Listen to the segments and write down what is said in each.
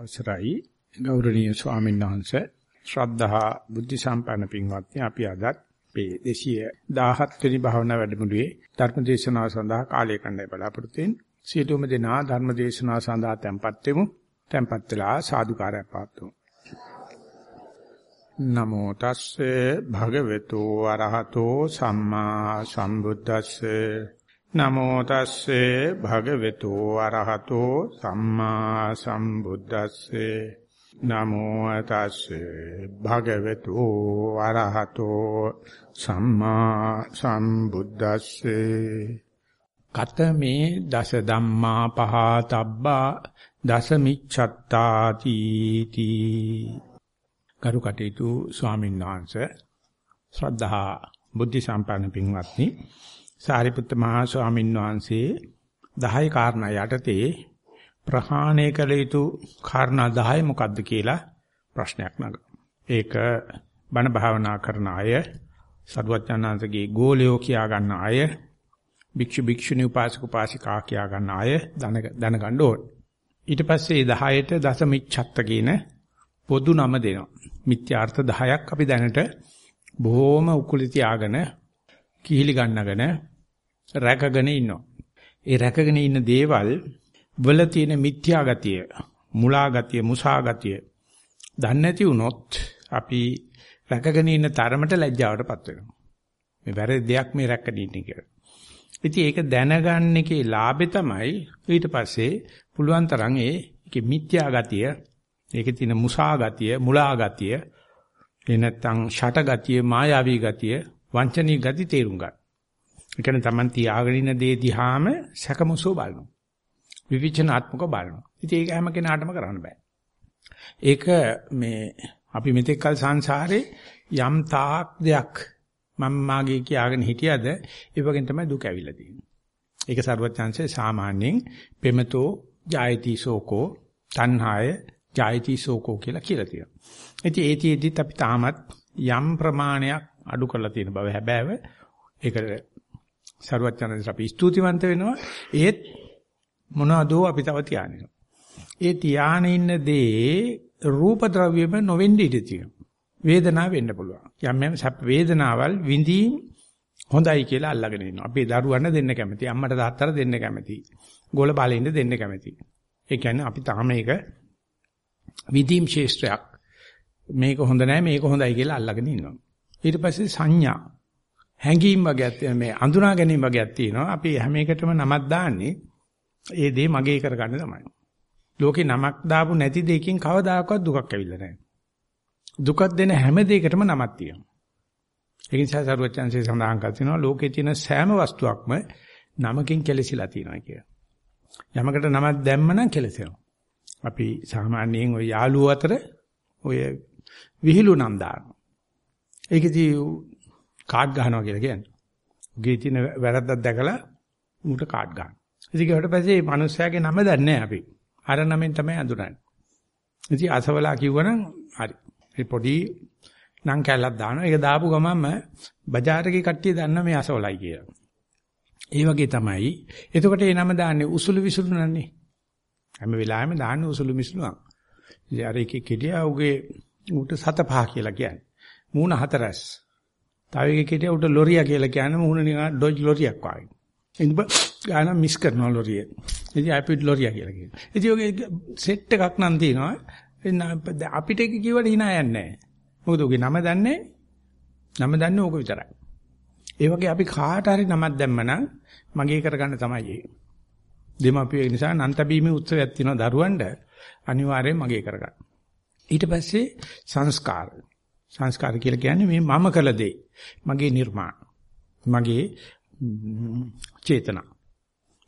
අවසරයි. ගෞරවනීය ස්වාමීන් වහන්සේ ශ්‍රද්ධා බුද්ධ සම්පන්න පින්වත්නි අපි අදත් මේ 217 වෙනි භාවනා වැඩමුළුවේ ධර්ම දේශනාව සඳහා කාලය කණ්ඩාය බලාපොරොත්තු වෙන සියලුම දෙනා ධර්ම දේශනාව සඳහා tempත් වෙමු. tempත් වෙලා සාදුකාරයක් පාත්තුමු නමෝ තස්සේ භගවතු අරහතෝ සම්මා සම්බුද්දස්සේ. නමෝ තස්සේ භගවතු අරහතෝ සම්මා සම්බුද්දස්සේ. නමෝ තස්සේ භගවතු අරහතෝ සම්මා සම්බුද්දස්සේ. කතමේ දස ධම්මා පහතබ්බා දස මිච්ඡත්තාති තී. කරු කටයුතු ස්වාමීන් වහන්සේ ශ්‍රද්ධා බුද්ධ සම්පන්න පින්වත්නි සාරිපුත්ත මහා ස්වාමීන් වහන්සේ 10 කාරණා යටතේ ප්‍රහාණය කළ යුතු කාරණා 10 මොකක්ද කියලා ප්‍රශ්නයක් නගනවා. ඒක බණ භාවනා කරන අය, සදුවචනාංශගේ ගෝලයෝ කියා ගන්න අය, භික්ෂු භික්ෂුණී උපාසක උපාසිකා කියා ගන්න අය දැනගන්න ඕන. ඊට පස්සේ 10ට දසමිච්ඡත්ත කියන පොදු නම දෙනවා. මිත්‍යාර්ථ 10ක් අපි දැනට බොහොම උකුලි තියාගෙන කිහිලි ගන්නගෙන රැකගෙන ඉන්නවා. ඒ රැකගෙන ඉන්න දේවල් වල තියෙන මිත්‍යා ගතිය, මුලා ගතිය, මුසා ගතිය දන්නේ නැති වුණොත් අපි රැකගෙන ඉන්න තරමට ලැජ්ජාවටපත් වෙනවා. මේ වැරදි දෙයක් මේ රැකගෙන ඉන්නේ කියලා. ඉතින් ඒක දැනගන්න එකේ ලාභය තමයි ඊට පස්සේ පුළුවන් තරම් ඒකේ මිත්‍යා ගතිය, ඒකේ තියෙන මුසා ගතිය, මුලා ගතිය, ඒ නැත්තම් ෂට ගතිය, මායාවී ගතිය, වංචනී ගති තේරුම් ගන්න. ඒ කියන්නේ Taman තියාගෙන ඉන්න දේ දිහාම සැකමසෝ බලනවා. විවිචනාත්මකව බලනවා. ඉතින් ඒක හැම කෙනාටම කරන්න බෑ. ඒක මේ අපි මෙතෙක් කල සංසාරේ යම් තාක් දෙයක් මම මාගේ කියාගෙන හිටියද ඒ වගේ තමයි දුක ඇවිල්ලා තියෙන්නේ. ඒක සරුවත් chance සාමාන්‍යයෙන් පෙමතෝ ජායති සෝකෝ තණ්හාය ජායති සෝකෝ කියලා කියලා තියෙනවා. ඉතින් ඒතිෙදිත් අපි තාමත් යම් ප්‍රමාණයක් අඩු කරලා තියෙන බව හැබෑව ඒකට සරුවත් chance අපි ස්තුතිවන්ත වෙනවා. ඒත් මොනවදෝ අපි තව තියාගෙන ඒ තියාගෙන ඉන්න දේ රූප ද්‍රව්‍යෙම නොවෙන්න ඉඩ තියෙනවා. වේදනාව වෙන්න පුළුවන්. යම් යම් සැප වේදනාවල් විඳීම් හොඳයි කියලා අල්ලගෙන ඉන්නවා. අපි දරුවන්ට දෙන්න කැමති. අම්මට තාත්තට දෙන්න කැමති. ගෝල බාලෙන්ද දෙන්න කැමති. ඒ කියන්නේ අපි තාම මේක විදීම් ශේෂ්ත්‍රයක්. මේක හොඳ නැහැ මේක හොඳයි කියලා අල්ලගෙන ඉන්නවා. ඊට පස්සේ සංඥා හැඟීම් වගේක් මේ අඳුනා ගැනීම වගේක් තියෙනවා. අපි හැම එකටම නමක් දාන්නේ ඒ දේ මගේ කරගන්න තමයි. ලෝකේ නමක් දාපු නැති දෙයකින් කවදාකවත් දුකක් ඇවිල්ලා නැහැ. දුකක් දෙන හැම දෙයකටම නමක් තියෙනවා. ඒ නිසා සරුවචන්සේ සඳහන් කර තිනවා ලෝකේ තියෙන සෑම වස්තුවක්ම නමකින් කෙලසිලා තියෙනවා කියලා. යමකට නමක් දැම්ම නම් කෙලසෙනවා. අපි සාමාන්‍යයෙන් ওই යාළුවෝ අතර ඔය විහිළු නම් දානවා. ඒකදී කාඩ් ගහනවා කියලා කියන්නේ. උගේ තියෙන වැරද්දක් දැකලා ඌට කාඩ් ගන්න. ඉතින් ඊට පස්සේ මේ මිනිස්යාගේ නම දන්නේ අපි. අර නමෙන් තමයි අඳුරන්නේ. ඉතින් අසවලා කිව්වනම් හරි. ඒ පොඩි නම් කැලක් දානවා. ඒක දාපු ගමන්ම බજાર එකේ කට්ටිය දන්න මේ අසවලයි කියලා. ඒ වගේ තමයි. එතකොට මේ නම දාන්නේ උසුළු විසුළු නන්නේ. හැම වෙලාවෙම දාන්නේ උසුළු මිසුළුවක්. ඉතින් අර එකේ කෙඩියා උගේ ඌට සත පහ කියලා කියන්නේ. මූණ හතරස්. තව එකේ කෙඩියා ඌට ලොරියා කියලා කියන්නේ මූණ නිකන් ඩොජ් ලොරියක් වගේ. ඉතින් ගාන මිස් කරනවා ලොරිය. ඉතින් අපිට ලොරියා කියලා කියනවා. ඉතින් ඔගේ සෙට් එකක් නම් තියෙනවා. අපිට ඒක කිව්වට hina යන්නේ නැහැ. මොකද ඔගේ නම දන්නේ නම දන්නේ ඕක විතරයි. ඒ වගේ අපි කාට හරි නමක් දැම්මනම් මගේ කරගන්න තමයි ඒ. දෙමාපියෝ ඒ නිසා නන්තබීමේ උත්සවයක් තියෙනවා දරුවන්ට අනිවාර්යෙන් මගේ කරගන්න. ඊට පස්සේ සංස්කාර. සංස්කාර කියලා කියන්නේ මේ මම කළ දේ. මගේ නිර්මාණ. මගේ චේතනා.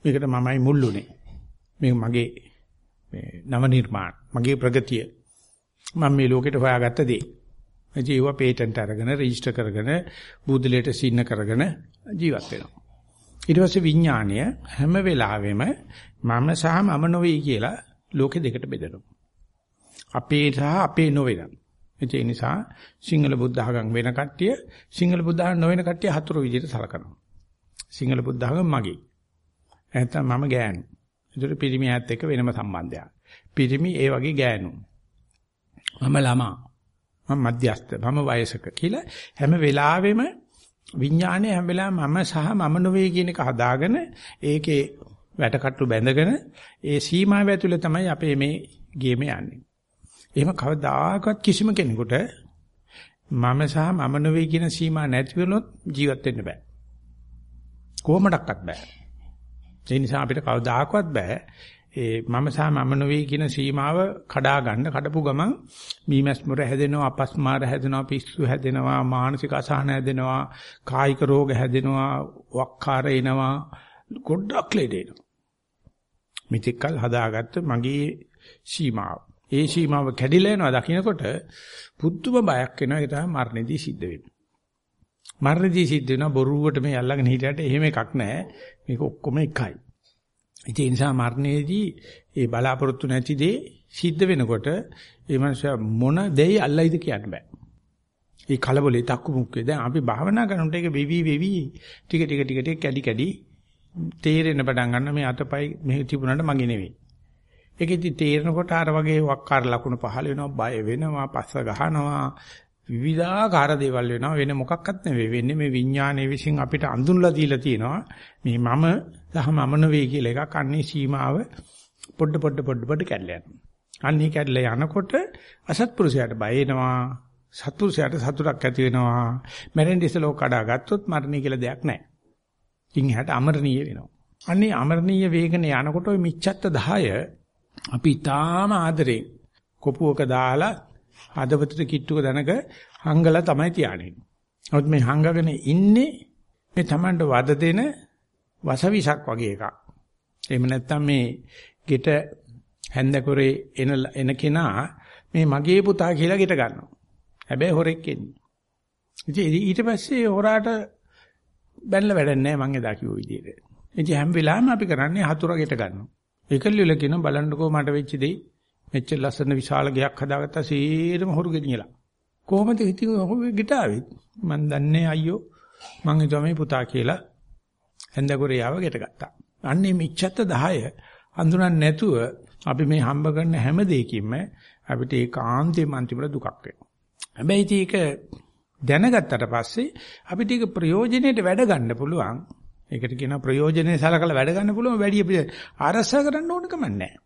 මේකට මමයි මුල්ුනේ. මේ මගේ මේ නව නිර්මාණ, මගේ ප්‍රගතිය. මම මේ ලෝකෙට හොයාගත්ත දේ. ඉතින් ඒව පේටන්ට් අරගෙන රෙජිස්ටර් කරගෙන බුදලයට සින්න කරගෙන ජීවත් වෙනවා. ඊට පස්සේ විඥාණය හැම වෙලාවෙම මම සහ මම නොවේ කියලා ලෝකෙ දෙකට බෙදෙනවා. අපේ සහ අපේ නොවන. ඒ නිසා සිංහල බුද්ධ ආගම් වෙන කට්ටිය සිංහල බුද්ධ ආගම් නොවන කට්ටිය හතුරු විදිහට සලකනවා. සිංහල බුද්ධ ආගම මගේ. නැත්නම් මම ගෑනු. ඒතර පිරිමියාත් එක්ක වෙනම සම්බන්ධයක්. පිරිමි ඒ වගේ ගෑනු. මම ළමා. මම මධ්‍යස්ත. මම වයසක කියලා හැම වෙලාවෙම විඥානයේ හැම වෙලාවෙම මම සහ මම නොවේ කියන එක හදාගෙන ඒකේ වැටකට්ටු බැඳගෙන ඒ සීමාව ඇතුලේ තමයි අපේ මේ ගේම යන්නේ. එහෙම කවදාකවත් කිසිම කෙනෙකුට මම සහ මම නොවේ කියන සීමා නැති වුණොත් ජීවත් වෙන්න බෑ. කොහොමඩක්වත් බෑ. ඒ නිසා අපිට කවදාකවත් බෑ ඒ මම සහ මම නොවේ කියන සීමාව කඩා ගන්න කඩපු ගමන් මීමැස්මුර හැදෙනවා අපස්මාර හැදෙනවා පිස්සු හැදෙනවා මානසික අසහන හැදෙනවා කායික රෝග හැදෙනවා වක්කාර එනවා ගොඩක් ලෙඩ එනවා මිත්‍යකල් හදාගත්ත මගේ සීමාව ඒ සීමාව කැඩිලා යනවා දකින්නකොට පුදුම බයක් එනවා. ඒක තමයි මරණයේදී සිද්ධ වෙන්නේ. මරණයේදී සිද්ධ වෙනවා බොරුවට මේ අල්ලගෙන හිටියට එහෙම එකක් නැහැ. මේක ඔක්කොම එකයි. ඒ නිසා මරණයේදී ඒ බලාපොරොත්තු නැති දේ සිද්ධ වෙනකොට ඒ මනුස්සයා මොන දෙයි අල්ලයිද කියන්න බෑ. ඒ කලබලේ තක්කු මුක්කේ. දැන් අපි භාවනා කරනකොට ඒක වෙවි වෙවි. ටික ටික ටික ටික කැඩි කැඩි තේරෙන්න පටන් ගන්න මේ අතපයි මෙහි තිබුණාට මගේ නෙවෙයි. ඒකෙදි තේරෙනකොට අර වගේ වක්කාර ලකුණු පහළ වෙනවා බය වෙනවා පස්ස ගහනවා විවිධාකාර දේවල් වෙනවා. වෙන මොකක්වත් නෙවෙයි. වෙන්නේ මේ විඥානයේ විසින් අපිට අඳුන්ලා දීලා තියෙනවා. මේ මම සහ මම නෙවෙයි කියලා එකක් අන්නේ සීමාව පොඩ පොඩ පොඩ පොඩ කැඩලා යනවා. අන්නේ කැඩලා යනකොට අසත්පුරුෂයාට බය එනවා. සත්පුරුෂයාට සතුටක් ඇති වෙනවා. මැරෙන්න ඉස්සලෝ කඩා ගත්තොත් මරණය කියලා දෙයක් නැහැ. ඉන් එහාට අමරණීය වෙනවා. අන්නේ අමරණීය වේගන යනකොට ওই මිච්ඡත්ත 10 අපි තාම ආදරේ කොපුවක දාලා හදවතට කිට්ටුක දනක හංගලා තමයි තියාගෙන. නමුත් මේ හංගගෙන ඉන්නේ මේ Tamanට වද දෙන වසවිසක් වගේ එකක්. එහෙම නැත්නම් මේ ගෙට හැන්දකොරේ එන එන කෙනා මේ මගේ පුතා කියලා ගෙට ගන්නවා. හැබැයි හොරෙක් එන්නේ. ඉතින් ඊට පස්සේ හොරාට බැලලා වැඩක් නැහැ මං එදා කිව්ව විදිහට. ඉතින් හැම වෙලාවෙම අපි කරන්නේ හතුර ගෙට ගන්නවා. ඒකල්ලිල කියන බලන්නකෝ මට වෙච්ච දෙයි මෙච්චර ලස්සන විශාල ගයක් හදාගත්තා සීරම හොරු ගෙනියලා. කොහොමද ඉතින් ඔහු ගිටාවෙත්? මන් දන්නේ අයියෝ මං හිතුවා මේ පුතා කියලා හැන්දකොරේ යාව ගෙට ගත්තා. අන්නේ මිච්ඡත්ත 10 අඳුනන්නේ නැතුව අපි මේ හම්බ කරන හැම දෙයකින්ම අපිට ඒකාන්තේ මන්තිමර දුකක් වෙනවා. හැබැයි ඒක දැනගත්තට පස්සේ අපිට ඒක ප්‍රයෝජනෙට වැඩ ගන්න පුළුවන්. ඒකට කියනවා ප්‍රයෝජනේ සලකලා වැඩ ගන්න පුළුවන් වැඩි ආරසා කරන්න ඕන කම නැහැ.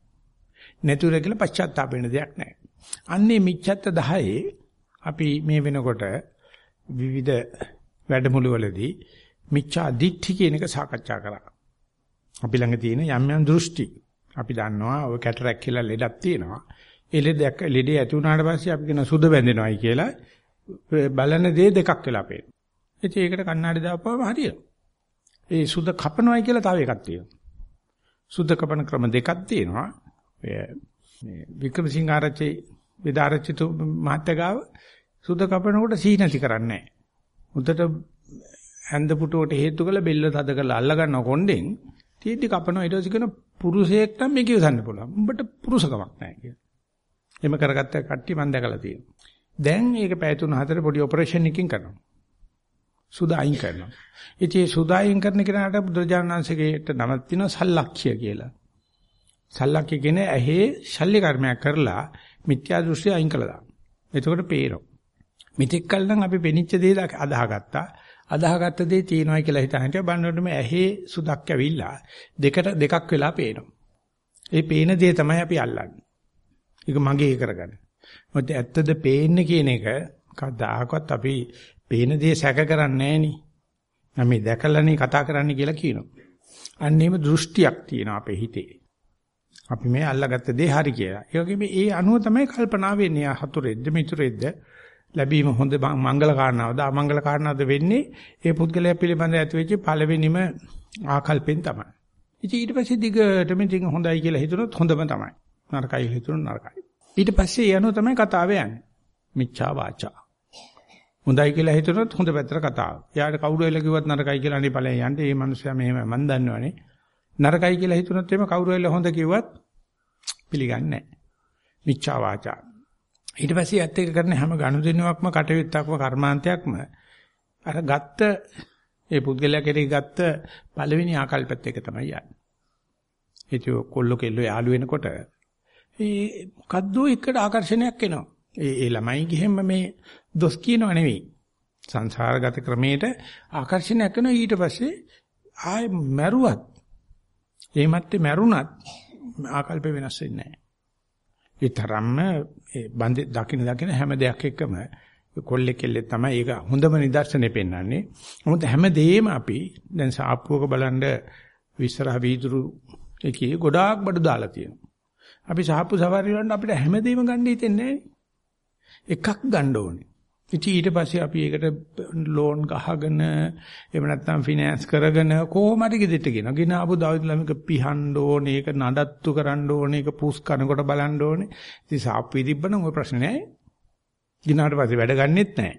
නැතුර කියලා පශ්චාත්තාප වෙන දෙයක් නැහැ. අන්නේ මිච්ඡත්ත 10 අපි මේ වෙනකොට විවිධ වැඩමුළු වලදී මිච්ඡා දිට්ඨි කියන එක සාකච්ඡා කරා. අපි ළඟ තියෙන යම් යම් දෘෂ්ටි. අපි දන්නවා ඔය කැටරක් කියලා ලෙඩක් තියෙනවා. ඒ ලෙඩක් ලෙඩේ ඇති වුණාට පස්සේ අපි කියන සුද බැඳෙනවායි කියලා බලන දේ දෙකක් වෙලා පේනවා. ඉතින් ඒකට කණ්ණාඩි දාපුවම හරියට. ඒ සුද කපනවායි කියලා තව එකක් තියෙනවා. සුද කපන ක්‍රම දෙකක් තියෙනවා. මේ වික්‍රමසිංහ ආරච්චි විදාරච්චිතු මහත්තයාව සුද කපනකොට සීනති කරන්නේ නැහැ. උදට හැන්ද පුටුවට හේතු කළ බෙල්ල තද කරලා අල්ල ගන්න කොණ්ඩෙන් තීටි කපනවා ඊට පස්සේ කියන පුරුෂයෙක් නම් මේක ඉවසන්න පුළුවන්. උඹට පුරුෂකමක් නැහැ කියලා. එහෙම කරගත්ත කට්ටිය මම දැකලා තියෙනවා. දැන් මේක පැය 3-4 පොඩි ඔපරේෂන් එකකින් කරනවා. සුද අයින් කරනවා. ඉතින් සුද අයින් කරන කෙනාට බුදුරජාණන් වහන්සේගේට නමක් තියෙනවා සල්ලක්ෂ්‍ය කියලා. සල්ලක්කේ කියන ඇහි ශල්්‍ය කර්මයක් කරලා මිත්‍යා දෘෂ්ටි අයින් කළා දාන්න. එතකොට පේනවා. මෙතෙක් කල නම් අපි පෙනිච්ච දේ අදාහගත්තා. අදාහගත්ත දේ තියෙනවා කියලා හිතාගෙන බලනකොට මේ ඇහි සුදක් ඇවිල්ලා දෙකට දෙකක් වෙලා පේනවා. ඒ පේන දේ තමයි අපි අල්ලන්නේ. ඒක මගේ කරගන්න. මොකද ඇත්තද පේන්නේ කියන එක කවදාකවත් අපි පේන දේ සැක කරන්නේ නැහෙනි. මම මේ දැකලානේ කතා කරන්න කියලා කියනවා. අන්න එහෙම දෘෂ්ටියක් තියෙනවා අපේ හිතේ. අපි මේ අල්ලගත්ත දේ හරි කියලා. ඒ වගේම ඒ අනුව තමයි කල්පනා වෙන්නේ. හතුරෙද්ද මිතුරෙද්ද ලැබීම හොඳ මංගල කාරණාවද අමංගල කාරණාවද වෙන්නේ ඒ පුද්ගලයා පිළිබඳ ඇති වෙච්ච පළවෙනිම ආකල්පෙන් තමයි. ඉතින් ඊට පස්සේ දිගටම ඉතින් හොඳයි කියලා හිතුනොත් හොඳම තමයි. නරකයි හිතුනොත් නරකයි. ඊට පස්සේ ඒ අනුව තමයි කතාව යන්නේ. මිච්ඡා වාචා. හොඳයි කියලා හිතුනොත් හොඳ පැත්තට කතාව. එයාට කවුරු එල කිව්වත් නරකයි කියලා අනේ ඵලයන් යන්නේ. මේ මිනිස්සයා මෙහෙම මන් දන්නවනේ. නරකයි කියලා හිතුනොත් එimhe කවුරු වෙලා හොඳ කිව්වත් පිළිගන්නේ නැහැ. මිච්ඡා වාචා. ඊට පස්සේ ඇත්ත එක කරන හැම ගනුදෙනුවක්ම කටයුත්තක්ම කර්මාන්තයක්ම අර ගත්ත ඒ පුද්ගලයා කෙරෙහි ගත්ත පළවෙනි ආකල්පෙත් එක තමයි යන්නේ. ඒක කොල්ල කෙල්ල යාළු වෙනකොට ඒ මොකද්ද එකට ආකර්ෂණයක් එනවා. ඒ ඒ ළමයි ගිහෙම මේ දොස් කියනව නෙවෙයි. සංසාරගත ක්‍රමයට ආකර්ෂණයක් කරනවා ඊට පස්සේ ආයෙ මැරුවත් ඒ මැත්තේ මැරුණත් ආකල්ප වෙනස් වෙන්නේ නැහැ. ඒ තරම්ම ඒ බඳ දකින්න දකින්න හැම දෙයක් එක්කම කොල්ලෙ කෙල්ලෙ තමයි ඒක හොඳම නිදර්ශනේ පෙන්වන්නේ. මොකද හැමදේම අපි දැන් සාප්පුවක බලන්න විස්සරහ වීදුරු එකේ ගොඩාක් බඩු දාලා තියෙනවා. අපි සාප්පු සවාරි වලට අපිට හැමදේම ගන්න හිතෙන්නේ එකක් ගන්න ඕනේ. ඉතින් ඊට පස්සේ අපි ඒකට ලෝන් ගහගෙන එහෙම නැත්නම් ෆිනෑන්ස් කරගෙන කොහොම හරි ගෙදෙට්ට ගෙනා. ගෙන ආපු දවස් ළමක පිහන්න ඕනේ, ඒක නඩත්තු කරන්න ඕනේ, ඒක පුස් කරනකොට බලන්න ඕනේ. ඉතින් සාප්පුවේ තිබ්බනම් ওই ප්‍රශ්නේ නැහැ. ගිනාට පස්සේ වැඩ ගන්නෙත් නැහැ.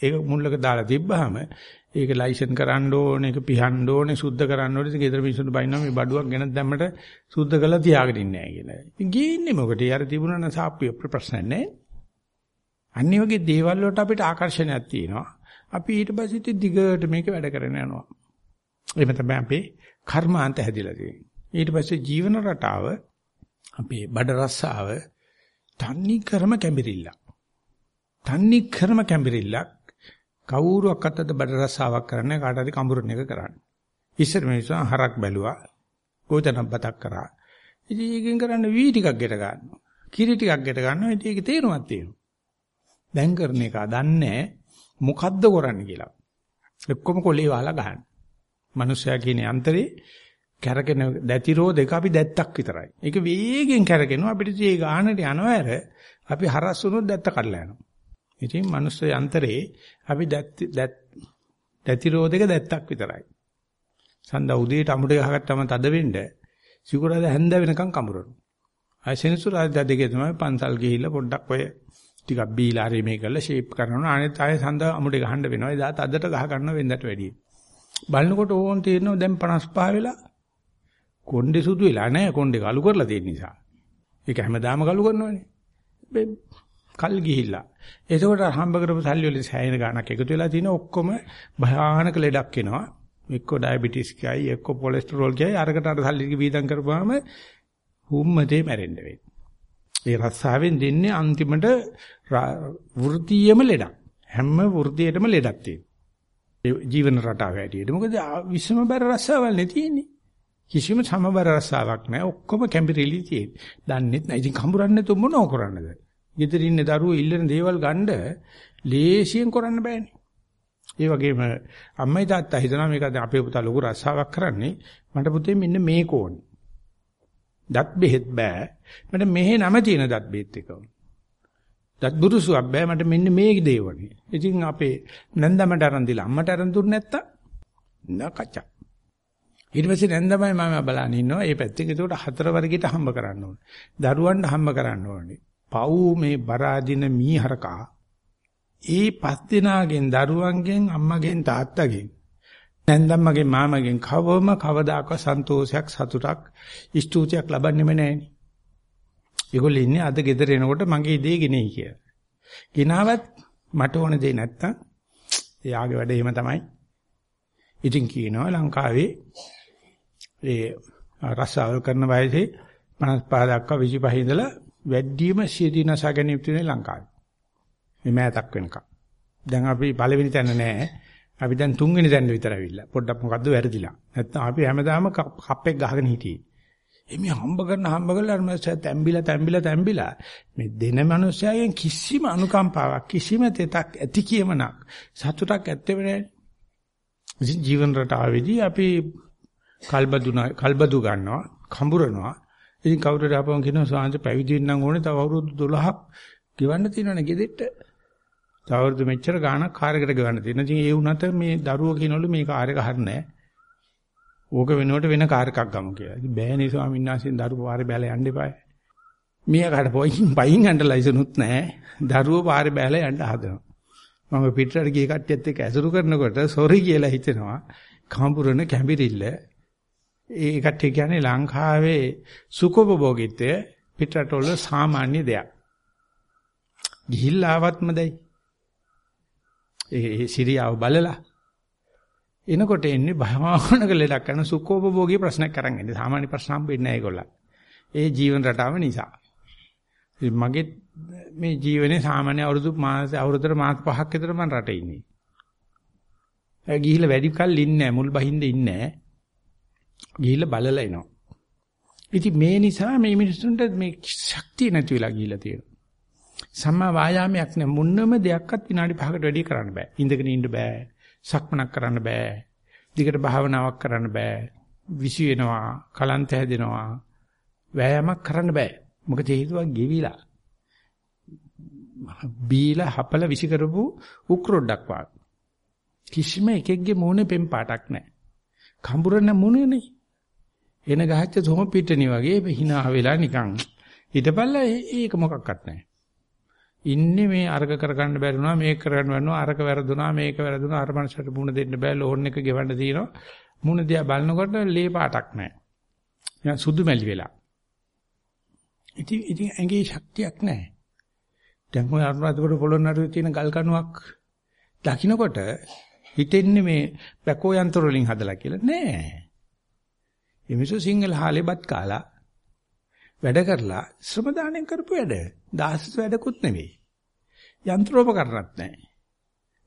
ඒක මුල්ලක දාලා තිබ්බහම ඒක ලයිසන් කරන්න ඕනේ, ඒක පිහන්න ඕනේ, සුද්ධ කරන්න ඕනේ. ඉතින් ගෙදර මිනිස්සුන්ට බයින්නවා මේ බඩුවක් ගෙන දැම්මට සුද්ධ කරලා තියාගෙන ඉන්නේ නැහැ කියලා. ඉතින් ගියේ මොකටද? යාර තිබුණා නම් සාප්පුවේ ප්‍රශ්න නැහැ. අනිත් වගේ දේවල් වලට අපිට ආකර්ෂණයක් තියෙනවා. අපි ඊට පස්සේ ඉතින් දිගට මේක වැඩ කරගෙන යනවා. එහෙම තමයි අපේ කර්මාන්ත හැදිලා තියෙන්නේ. ඊට පස්සේ ජීවන රටාව අපේ බඩ රස්සාව තන්නි ක්‍රම කැඹිරිල්ලක්. තන්නි ක්‍රම කැඹිරිල්ලක් කවුරුවක්වත් අද බඩ රස්සාවක් කරන්නේ කාට හරි කඹුරන එක කරන්නේ. ඉස්සර මිනිස්සු හරක් බැලුවා. ගෝතනම් බතක් කරා. ඉතින් ඒකෙන් කරන්නේ වී ටිකක් ගෙට ගන්නවා. කිරි ටිකක් ගෙට ගන්නවා. ඉතින් ඒකේ තේරුමක් තියෙනවා. දැන් කරන එක දන්නේ මොකද්ද කරන්නේ කියලා. එක්කම කොලේ වහලා ගහන්න. මිනිස්සයා කියන යන්ත්‍රේ කැරකෙන දැතිරෝ දෙක අපි දැත්තක් විතරයි. ඒක වේගෙන් කැරකෙනවා අපිට මේ ගානට යනවර අපි හරස් වුණොත් දැත්ත කඩලා යනවා. ඉතින් මිනිස් යන්ත්‍රේ අපි දැත් දැතිරෝ දෙක දැත්තක් විතරයි. සඳ උදේට අමුඩ ගහගත්තම තද වෙන්න සිකුරාද හැන්ද වෙනකන් කඹරනවා. අය සෙනසුරාදා දෙකේ තමයි පන්සල් ගිහිල්ලා පොඩ්ඩක් ඔය ටිකක් බීලා හරි මේ කරලා ෂේප් කරනවා. අනෙත් ආයෙ සඳ අමුඩේ ගහන්න වෙනවා. එදා තදට ගහ ගන්න වෙන්දට වැඩියි. බලනකොට ඕන් තේරෙනවා දැන් 55 වෙලා කොණ්ඩේ සුදු වෙලා නැහැ. කොණ්ඩේ කළු කරලා තියෙන නිසා. ඒක හැමදාම කළු කරනවනේ. කල් ගිහිල්ලා. එතකොට හම්බ කරපු සල්ලි වලින් සෑහෙන ගාණක් එකතු වෙලා තියෙන ඔක්කොම භයානක ලෙඩක් එනවා. එක්ක ඩයබටිස් කියයි, එක්ක කොලෙස්ටරෝල් කියයි, අරකට අර සල්ලි වීදම් කරපුවාම හුම්මතේ මැරෙන්න වෙන්නේ. ඒ රස්සාවෙන් දෙන්නේ අන්තිමට වෘත්තීයම ලෙඩක්. හැම වෘත්තියකටම ලෙඩක් තියෙනවා. ඒ ජීවන රටාව හැටියට. මොකද විසම බර රස්සාවල් නේ තියෙන්නේ. කිසිම සමබර රස්සාවක් නැහැ. ඔක්කොම කැම්බිරිලි තියෙන්නේ. දන්නෙත් නැහැ. ඉතින් කඹරන්නේ තු මොනව කරන්නද? ගෙදර ඉන්න දරුවෝ ඉල්ලන දේවල් ගන්න ලේසියෙන් කරන්න බෑනේ. ඒ වගේම අම්මයි තාත්තා හිතනවා මේක අපේ පුතා ලොකු රස්සාවක් කරන්නේ. මට පුතේ මෙන්න මේක ඕනේ. දත් බෙහෙත් බෑ. මට මෙහෙ නම තියෙන දත් බෙහෙත් එක. දත් බුරුසුවක් බෑ මට මෙන්න මේ දේ වගේ. ඉතින් අපේ නැන්දමට අරන් දීලා අම්මට අරන් දුන්නේ නැත්තම් නකච. ඊට පස්සේ නැන්දමයි මම බලන්න ඉන්නවා. ඒ පැත්තෙන් ඒකට හතර වර්ගයට හම්බ කරන්න ඕනේ. දරුවන්ට හම්බ කරන්න ඕනේ. පව් මේ බරාදින මීහරකා ඒ පස් දිනාගෙන් දරුවන්ගෙන් අම්මගෙන් තාත්තගෙන් නැන්දම්මගේ මාමගෙන් කවම කවදාකවත් සන්තෝෂයක් සතුටක් ස්තුතියක් ලබන්නෙම නැහෙනි. ඒගොල්ලෝ ඉන්නේ අද ගෙදර එනකොට මගේ දේ ගෙනෙයි කියලා. ගෙනාවත් මට ඕන දේ නැත්තම් එයාගේ වැඩ එහෙම තමයි. ඉතින් කියනවා ලංකාවේ ඒ රස්සාවල් කරන වයසේ 55 දක්වා 25 ඉඳලා වැඩිම සියදීනසා ගැනීම තියෙන ලංකාවේ. මේ මෑතක් වෙනකම්. දැන් අපි පළවෙනි තැන නෑ. අපි දැන් තුන්වෙනි තැන විතර ඇවිල්ලා. පොඩ්ඩක් මොකද්ද වැරදිලා. නැත්නම් අපි හැමදාම කප්පෙක් ගහගෙන හිටියේ. එමි හම්බ කරන හම්බ කරලා අර මනුස්සයා තැම්බිලා තැම්බිලා තැම්බිලා මේ දෙන මනුස්සයාගෙන් කිසිම අනුකම්පාවක් කිසිම තෙතක් ඇති කියමනක් සතුටක් ඇත්තෙම නැහැ. ඉතින් ජීවන රටාවේදී අපි කල්බදු කල්බදු ගන්නවා කඹරනවා. ඉතින් කවුරුද ආපහු කියනවා සාංශ පැවිදි වෙන්න ඕනේ තව අවුරුදු 12ක් ගෙවන්න තියෙනවනේ ගෙදෙට්ට. තව අවුරුදු මෙච්චර ගාණක් කාර් එකට ගෙවන්න තියෙනවා. ඉතින් ඒ වුණත් මේ දරුවෝ කියනවලු මේ කාර් එක හරිනේ. ඕක වෙනකොට වෙන කාර් එකක් ගමු කියලා. ඉතින් බෑනේ ස්වාමීන් වහන්සේ දරුවෝ පාරේ බැලලා යන්න එපායි. මියාකට පොයින් පයින් යන්න ලයිසනුත් නැහැ. දරුවෝ පාරේ බැලලා යන්න හදනවා. මම පිටරට ගිය කට්ටියත් එක්ක ඇසුරු කරනකොට සොරි කියලා හිතෙනවා. කම්පුරන කැඹිරිල්ල ඒ කට්ටිය කියන්නේ ලංකාවේ සුඛෝපභෝගීත්වය පිටරටවල සාමාන්‍ය දෙයක්. ගිහිල්ලා ආවත්ම දැයි ඒ සිරියාව බලලා එනකොට එන්නේ භයානක ලෙඩක් කරන සුඛෝපභෝගී ප්‍රශ්නයක් අරන් එන්නේ. සාමාන්‍ය ප්‍රශ්න හම්බෙන්නේ නැහැ ඒගොල්ලන්. ඒ ජීවන රටාව නිසා. මගේ මේ ජීවනේ සාමාන්‍ය අවුරුදු මාස අවුරුද්දට මාස පහක් විතර මම රටේ ඉන්නේ. ඒ ගිහිල්ලා වැඩි කල් ඉන්නේ නැහැ මුල් බහින්ද ඉන්නේ නැහැ. ගිහිල්ලා බලලා එනවා. ඉතින් මේ නිසා මේ මිනිස්සුන්ට මේ ශක්තිය නැති වෙලා ගිහිල්ලා තියෙනවා. සම්මා වායාමයක් නැ මොන්නම දෙයක්වත් විනාඩි 5කට වැඩි කරන්න බෑ. ඉඳගෙන ඉන්න බෑ. සක්මනක් කරන්න බෑ. දිගට භාවනාවක් කරන්න බෑ. විසි වෙනවා, කලන්ත හැදෙනවා. වෑයමක් කරන්න බෑ. මොකද හේතුව ගෙවිලා. බීලා හපල විසි කරපු උක්‍රොඩක් වාගේ. කිසිම එකෙක්ගේ මූණේ පෙම් පාටක් නැහැ. කඹුරන මුණනේ. එන ගහච්ච සොම පිටණි වගේ hina වෙලා නිකන්. හිටපල්ලා ඒක මොකක්වත් නැහැ. ඉන්නේ මේ අර්ග කරගන්න බැරිුණා මේක කරගන්න බැරිුණා අරක වැරදුනා මේක වැරදුනා අර මනසට මුණ දෙන්න බෑ ලෝන් එක ගෙවන්න තියෙනවා. මුණ දිහා බලනකොට ලේ පාටක් නැහැ. නිකන් සුදු මැලි වෙලා. ඉතින් ඉතින් ඇඟේ ශක්තියක් නැහැ. දැන් ඔය අනුරාධපුර පොළොන්නරුවේ තියෙන ගල් කණුවක් දකින්නකොට හිතෙන්නේ මේ බැකෝ යන්ත්‍ර වලින් හදලා කියලා නෑ. එමිසු සිංහල හාලෙබත් කාලා වැඩ කරලා ශ්‍රම දාණයෙන් කරපු වැඩ. දාස වැඩකුත් නෙවෙයි. යන්ත්‍රෝපකරණත් නෑ.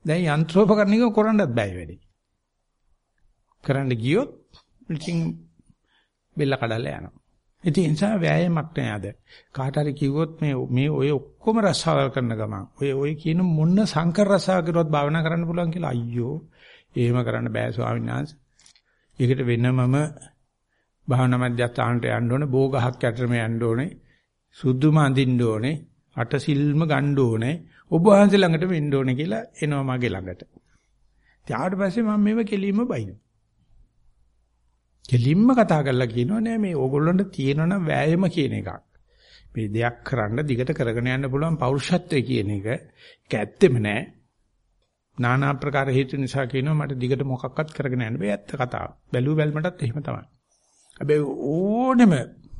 දැන් යන්ත්‍රෝපකරණික කරන්නත් බෑ වැඩේ. කරන්න ගියොත් ඉතින් බෙල්ල කඩලා යනවා. ඉතින් ඒ නිසා වෑයමක් නෑ අද. කාට හරි කිව්වොත් මේ මේ ඔය ඔක්කොම රසාවල් කරන ගමන් ඔය ඔය කියන මොන්න සංකර රසාව කරුවත් භාවනා කරන්න පුළුවන් කියලා අයියෝ එහෙම කරන්න බෑ ස්වාමීන් වහන්සේ. ඒකට වෙනමම භාවනා මධ්‍යස්ථානට යන්න ඕනේ, බෝගහක් යටරම යන්න ඕනේ, සුදුම අඳින්න ඕනේ, අට සිල්ම ගන්න ඕනේ, ඔබ වහන්සේ ළඟට වෙන්න ඕනේ කියලා එනවා මගේ ළඟට. ඊට පස්සේ මම මේව කෙලින්ම බයිනවා. කෙලින්ම කතා කරලා කියනවා නෑ මේ ඕගොල්ලන්ට තියෙනවනම් වෑයම කියන එකක්. මේ දෙයක් කරන්න දිගට කරගෙන යන්න පුළුවන් පෞරුෂත්වය කියන එක ඒක ඇත්තෙම නෑ. নানা ආකාර හේතු නිසා කියනවා මට දිගට මොකක්වත් කරගෙන යන්න බෑ ඇත්ත කතාව. බැලුව බැලමටත් එහෙම තමයි. හැබැයි ඕනෙම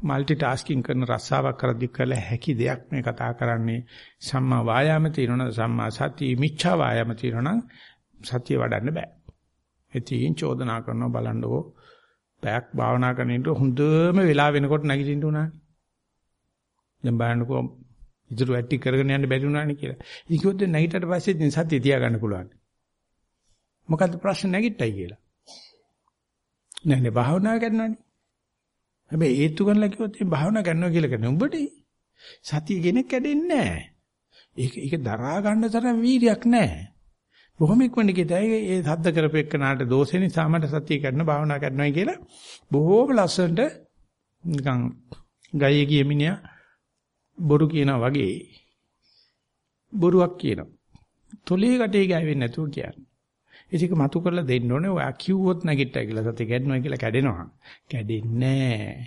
মালටි ටාස්කින් කරන රස්සාවක් කරද්දී කළ හැකි දෙයක් මේ කතා කරන්නේ සම්මා වායාම තියෙනවා සම්මා සති මිච්ඡා වායාම තියෙනවා සතිය වඩන්න බෑ. ඉතින් චෝදනා කරනවා බලන්නකෝ පැයක් භාවනා කරනකොට හොඳම වෙලා වෙනකොට නැගිටින්න උනානේ. දැන් බලන්නකෝ ඉතුරු වැටි කරගෙන යන්න බැරි වුණානේ කියලා. ඉතින් කිව්වොත් නැගිටට පස්සේ ඉතින් සතිය තියාගන්න පුළුවන්. මොකද්ද ප්‍රශ්න නැගිට්ටයි කියලා. නෑ නේ භාවනා කරනවානේ. හැබැයි ඒත්තු කරලා කිව්වොත් මේ භාවනා කරනවා කියලා කියන්නේ උඹට සතිය කෙනෙක් කැඩෙන්නේ නෑ. ඒක ඒක දරා ගන්න තරම් වීරියක් නෑ. බොහොම ඉක්මනට කියතයි ඒ සද්ද කරපෙන්නට දෝෂේ නිසා මට සතිය කරන භාවනා කරනවා කියලා බොහෝම ලස්සනට නිකන් ගයේ ගිය මිනිහා බොරු කියනා වගේ බොරුවක් කියනවා. තොලේ ගැටේ ගෑවෙන්නේ නැතුව කියන්නේ. ඒක මතු කරලා දෙන්න ඕනේ. ඔයා කිව්වොත් නැගිට්ටා කියලා සතිය කැඩෙනවා කියලා කැඩෙනවා. කැඩෙන්නේ නැහැ.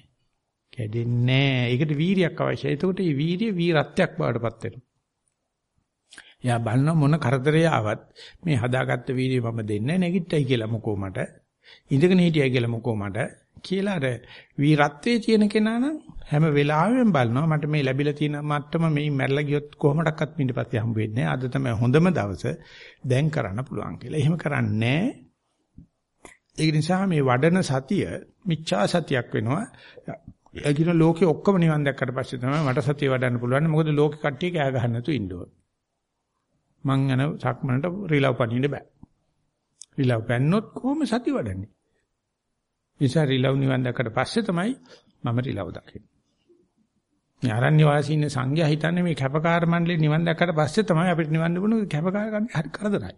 කැඩෙන්නේ නැහැ. ඒකට වීරියක් අවශ්‍යයි. එතකොට මේ වීරිය වීරත්වයක් බවට පත් වෙනවා. එයා බලන මොන කරදරේ ආවත් මේ හදාගත්ත වීර්යය මම දෙන්නේ නැගිට්ටයි කියලා මොකෝ මට ඉඳගෙන හිටියයි කියලා මොකෝ මට කියලා අර වීරත්වයේ තියෙන කෙනා නම් හැම වෙලාවෙම බලනවා මට මේ ලැබිලා තියෙන මට්ටම මේ මැරලා ගියොත් කොහොමඩක්වත් මිනිට පස්සේ හම්බ වෙන්නේ අද තමයි හොඳම දවස දැන් කරන්න පුළුවන් කියලා. එහෙම කරන්නේ ඒක නිසා මේ වඩන සතිය මිච්ඡා සතියක් වෙනවා. ඒ ලෝකේ ඔක්කොම නිවන් දැක්කට පස්සේ තමයි මට සතිය වඩන්න පුළුවන්. මොකද ලෝකෙ කට්ටිය කෑ ගහන්න නැතුව ඉන්න ඕන. මං යන සක්මනට රිලව් පනින්න බෑ. රිලව් පැන්නොත් කොහොම සති වඩන්නේ? නිසා රිලව් නිවන් දැක්කට පස්සේ තමයි මම රිලව් දකින්නේ. මේ ආරණ්‍ය වාසී ඉන්න සංඝයා හිතන්නේ මේ කැපකාර මණ්ඩලේ නිවන් දැක්කට පස්සේ තමයි අපිට නිවන් දුන්න කැපකාර හරි කරදරයි.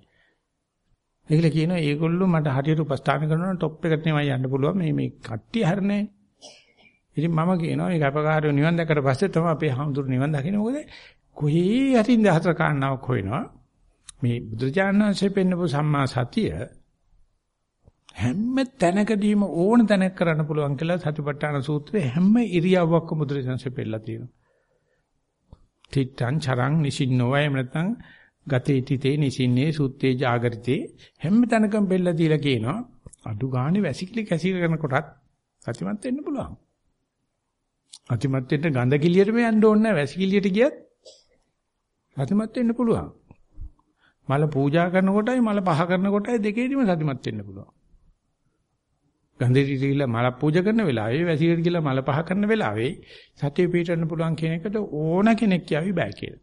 ඒකල කියනවා ඒගොල්ලෝ මට හරියට උපස්ථාන කරනවා টොප් එකට නෙමෙයි යන්න පුළුවන් මේ මේ කට්ටිය හරිනේ. ඉතින් මම කියනවා මේ කැපකාරයෝ නිවන් දැක්කට පස්සේ තමයි අපේ හාමුදුරු නිවන් දකින්නේ. මොකද කොහේ හරි ඉඳහතර කාරණාවක් හොයනවා. මේ බුදුරජාණන් වහන්සේ පෙන්නපු සම්මා සතිය හැම තැනකදීම ඕන තැනක කරන්න පුළුවන් කියලා සතිපට්ඨාන සූත්‍රයේ හැම ඉරියව්වක්ම බුදුරජාණන්සේ පෙන්නලා තියෙනවා. තිත්තං චරං නිසින්නෝ එහෙම නැත්නම් ගතේ තිතේ නිසින්නේ සුත්තේ ජාගරිතේ හැම තැනකම බෙල්ල දීලා කියනවා අඩු ගානේ වැසිකිලි කැසිල කරනකොටත් සතිමත් වෙන්න පුළුවන්. අතිමත් වෙන්න ගඳ කිලියටම යන්න ඕනේ නැහැ වැසිකිලියට ගියත් සතිමත් වෙන්න පුළුවන්. මල පූජා කරන කොටයි මල පහ කරන කොටයි දෙකේදීම සතිමත් වෙන්න පුළුවන්. ගන්ධෙටි ගිහිල්ලා මල පූජා කරන වෙලාවේ වැසිකට ගිහිල්ලා මල පහ කරන වෙලාවේ සතිය පිටවන්න පුළුවන් කියන එකට ඕන කෙනෙක් කියවි බෑ කියලා.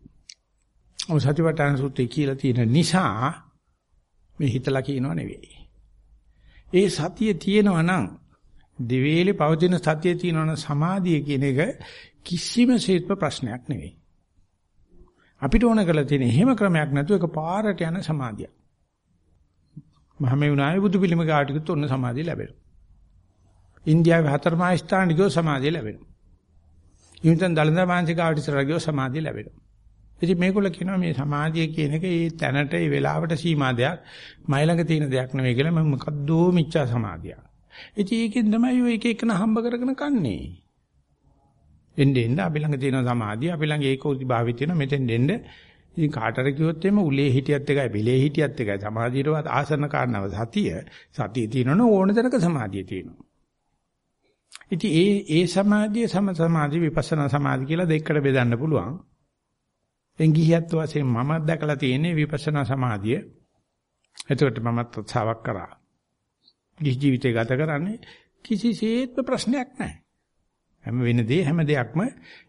ඔය සතිපට්ඨාන සූත්‍රය කියලා තියෙන නිසා මේ හිතලා කියනව නෙවෙයි. ඒ සතිය තියෙනවා නම් දිවේලේ පවතින සතිය තියෙනවා නම් සමාධිය කියන එක කිසිම ශීත්ම ප්‍රශ්නයක් නෙවෙයි. අපිට ඕන කරලා තියෙන එහෙම ක්‍රමයක් නැතුව එක පාරට යන සමාධියක්. මහමෙවුනාවේ බුදු පිළිම ගාටිකුත් ඔන්න සමාධිය ලැබෙනවා. ඉන්දියාවේ හතරමා ස්ථාන ගියෝ සමාධිය ලැබෙනවා. ඊමෙතන දලඳ මානසික ආටිසර ගියෝ සමාධිය ලැබෙනවා. ඉතින් මේගොල්ලෝ කියනවා මේ සමාධිය කියන එක ඒ තැනට ඒ වෙලාවට සීමා දෙයක් මයි ළඟ තියෙන දෙයක් නෙවෙයි කියලා මම මොකද්දෝ මිච්ඡා සමාධියක්. ඉතින් ඒකෙන් තමයි ඔය එක එකන හම්බ කරගෙන කන්නේ. එන්නේ එන්නේ අපි ළඟ තියෙන සමාධිය අපි ළඟ ඒකෝදි භාවිත තියෙන මෙතෙන් දෙන්න ඉතින් කාටර කිව්වොත් එimhe උලේ හිටියත් එකයි බෙලේ හිටියත් එකයි සමාධියටවත් ආසන්න කාරණාව සතිය සතිය තියෙනවනේ ඕන තරක සමාධිය තියෙනවා ඉතින් ඒ ඒ සමාධිය සම සමාධි විපස්සනා සමාධි කියලා දෙකකට බෙදන්න පුළුවන් එන් ගිහියත් වශයෙන් මම දැකලා තියෙන්නේ විපස්සනා සමාධිය එතකොට මමත් උත්සාහයක් කරා ගිහි ජීවිතය ගත කරන්නේ කිසිසේත්ම ප්‍රශ්නයක් නැහැ හැම වෙන දේ හැම දෙයක්ම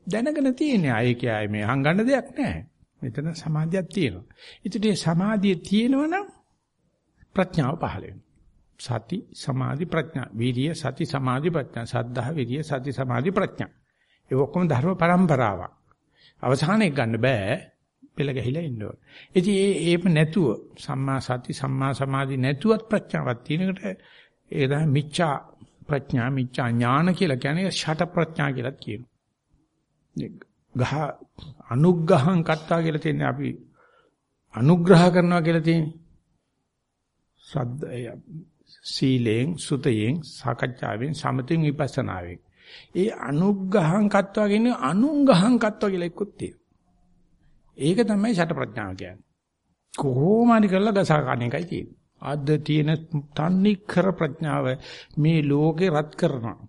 දැනගෙන තියෙන්නේ. ආයේ කියයි මේ හංගන්න දෙයක් නැහැ. මෙතන සමාධියක් තියෙනවා. ඉතින් මේ සමාධිය තියෙනවනම් ප්‍රඥාව පහළ වෙනවා. සති සමාධි ප්‍රඥා. වීර්ය සති සමාධි ප්‍රඥා. සද්ධා වීර්ය සති සමාධි ප්‍රඥා. ඒ ඔක්කොම ධර්ම પરම්පරාවක් අවසානයක් ගන්න බෑ. පෙළ ගැහිලා ඉන්න ඕන. ඉතින් ඒ ඒම නැතුව සම්මා සති සම්මා සමාධි නැතුවත් ප්‍රඥාවක් තියෙනකට ඒ තමයි මිච්ඡා ප්‍රඥා මිච්ඡා ඥාන කියලා කියන්නේ ෂට ප්‍රඥා කියලාත් කියනවා. ගහ අනුග්‍රහං කත්තා කියලා තියෙන්නේ අපි අනුග්‍රහ කරනවා කියලා තියෙන්නේ. සද්ද සීලෙන් සුතයෙන් සාකච්ඡාවෙන් සමතෙන් විපස්සනාවෙන්. ඒ අනුග්‍රහං කත්වා කියන්නේ අනුංගහං කත්වා කියලා එක්කත් තියෙනවා. ඒක තමයි ෂට ප්‍රඥාව කියන්නේ. කොහොම හරි කරලා ගසා ගන්න එකයි තියෙන්නේ. අද තියෙන තන්නිකර ප්‍රඥාව මේ ලෝකේ රත් කරනවා.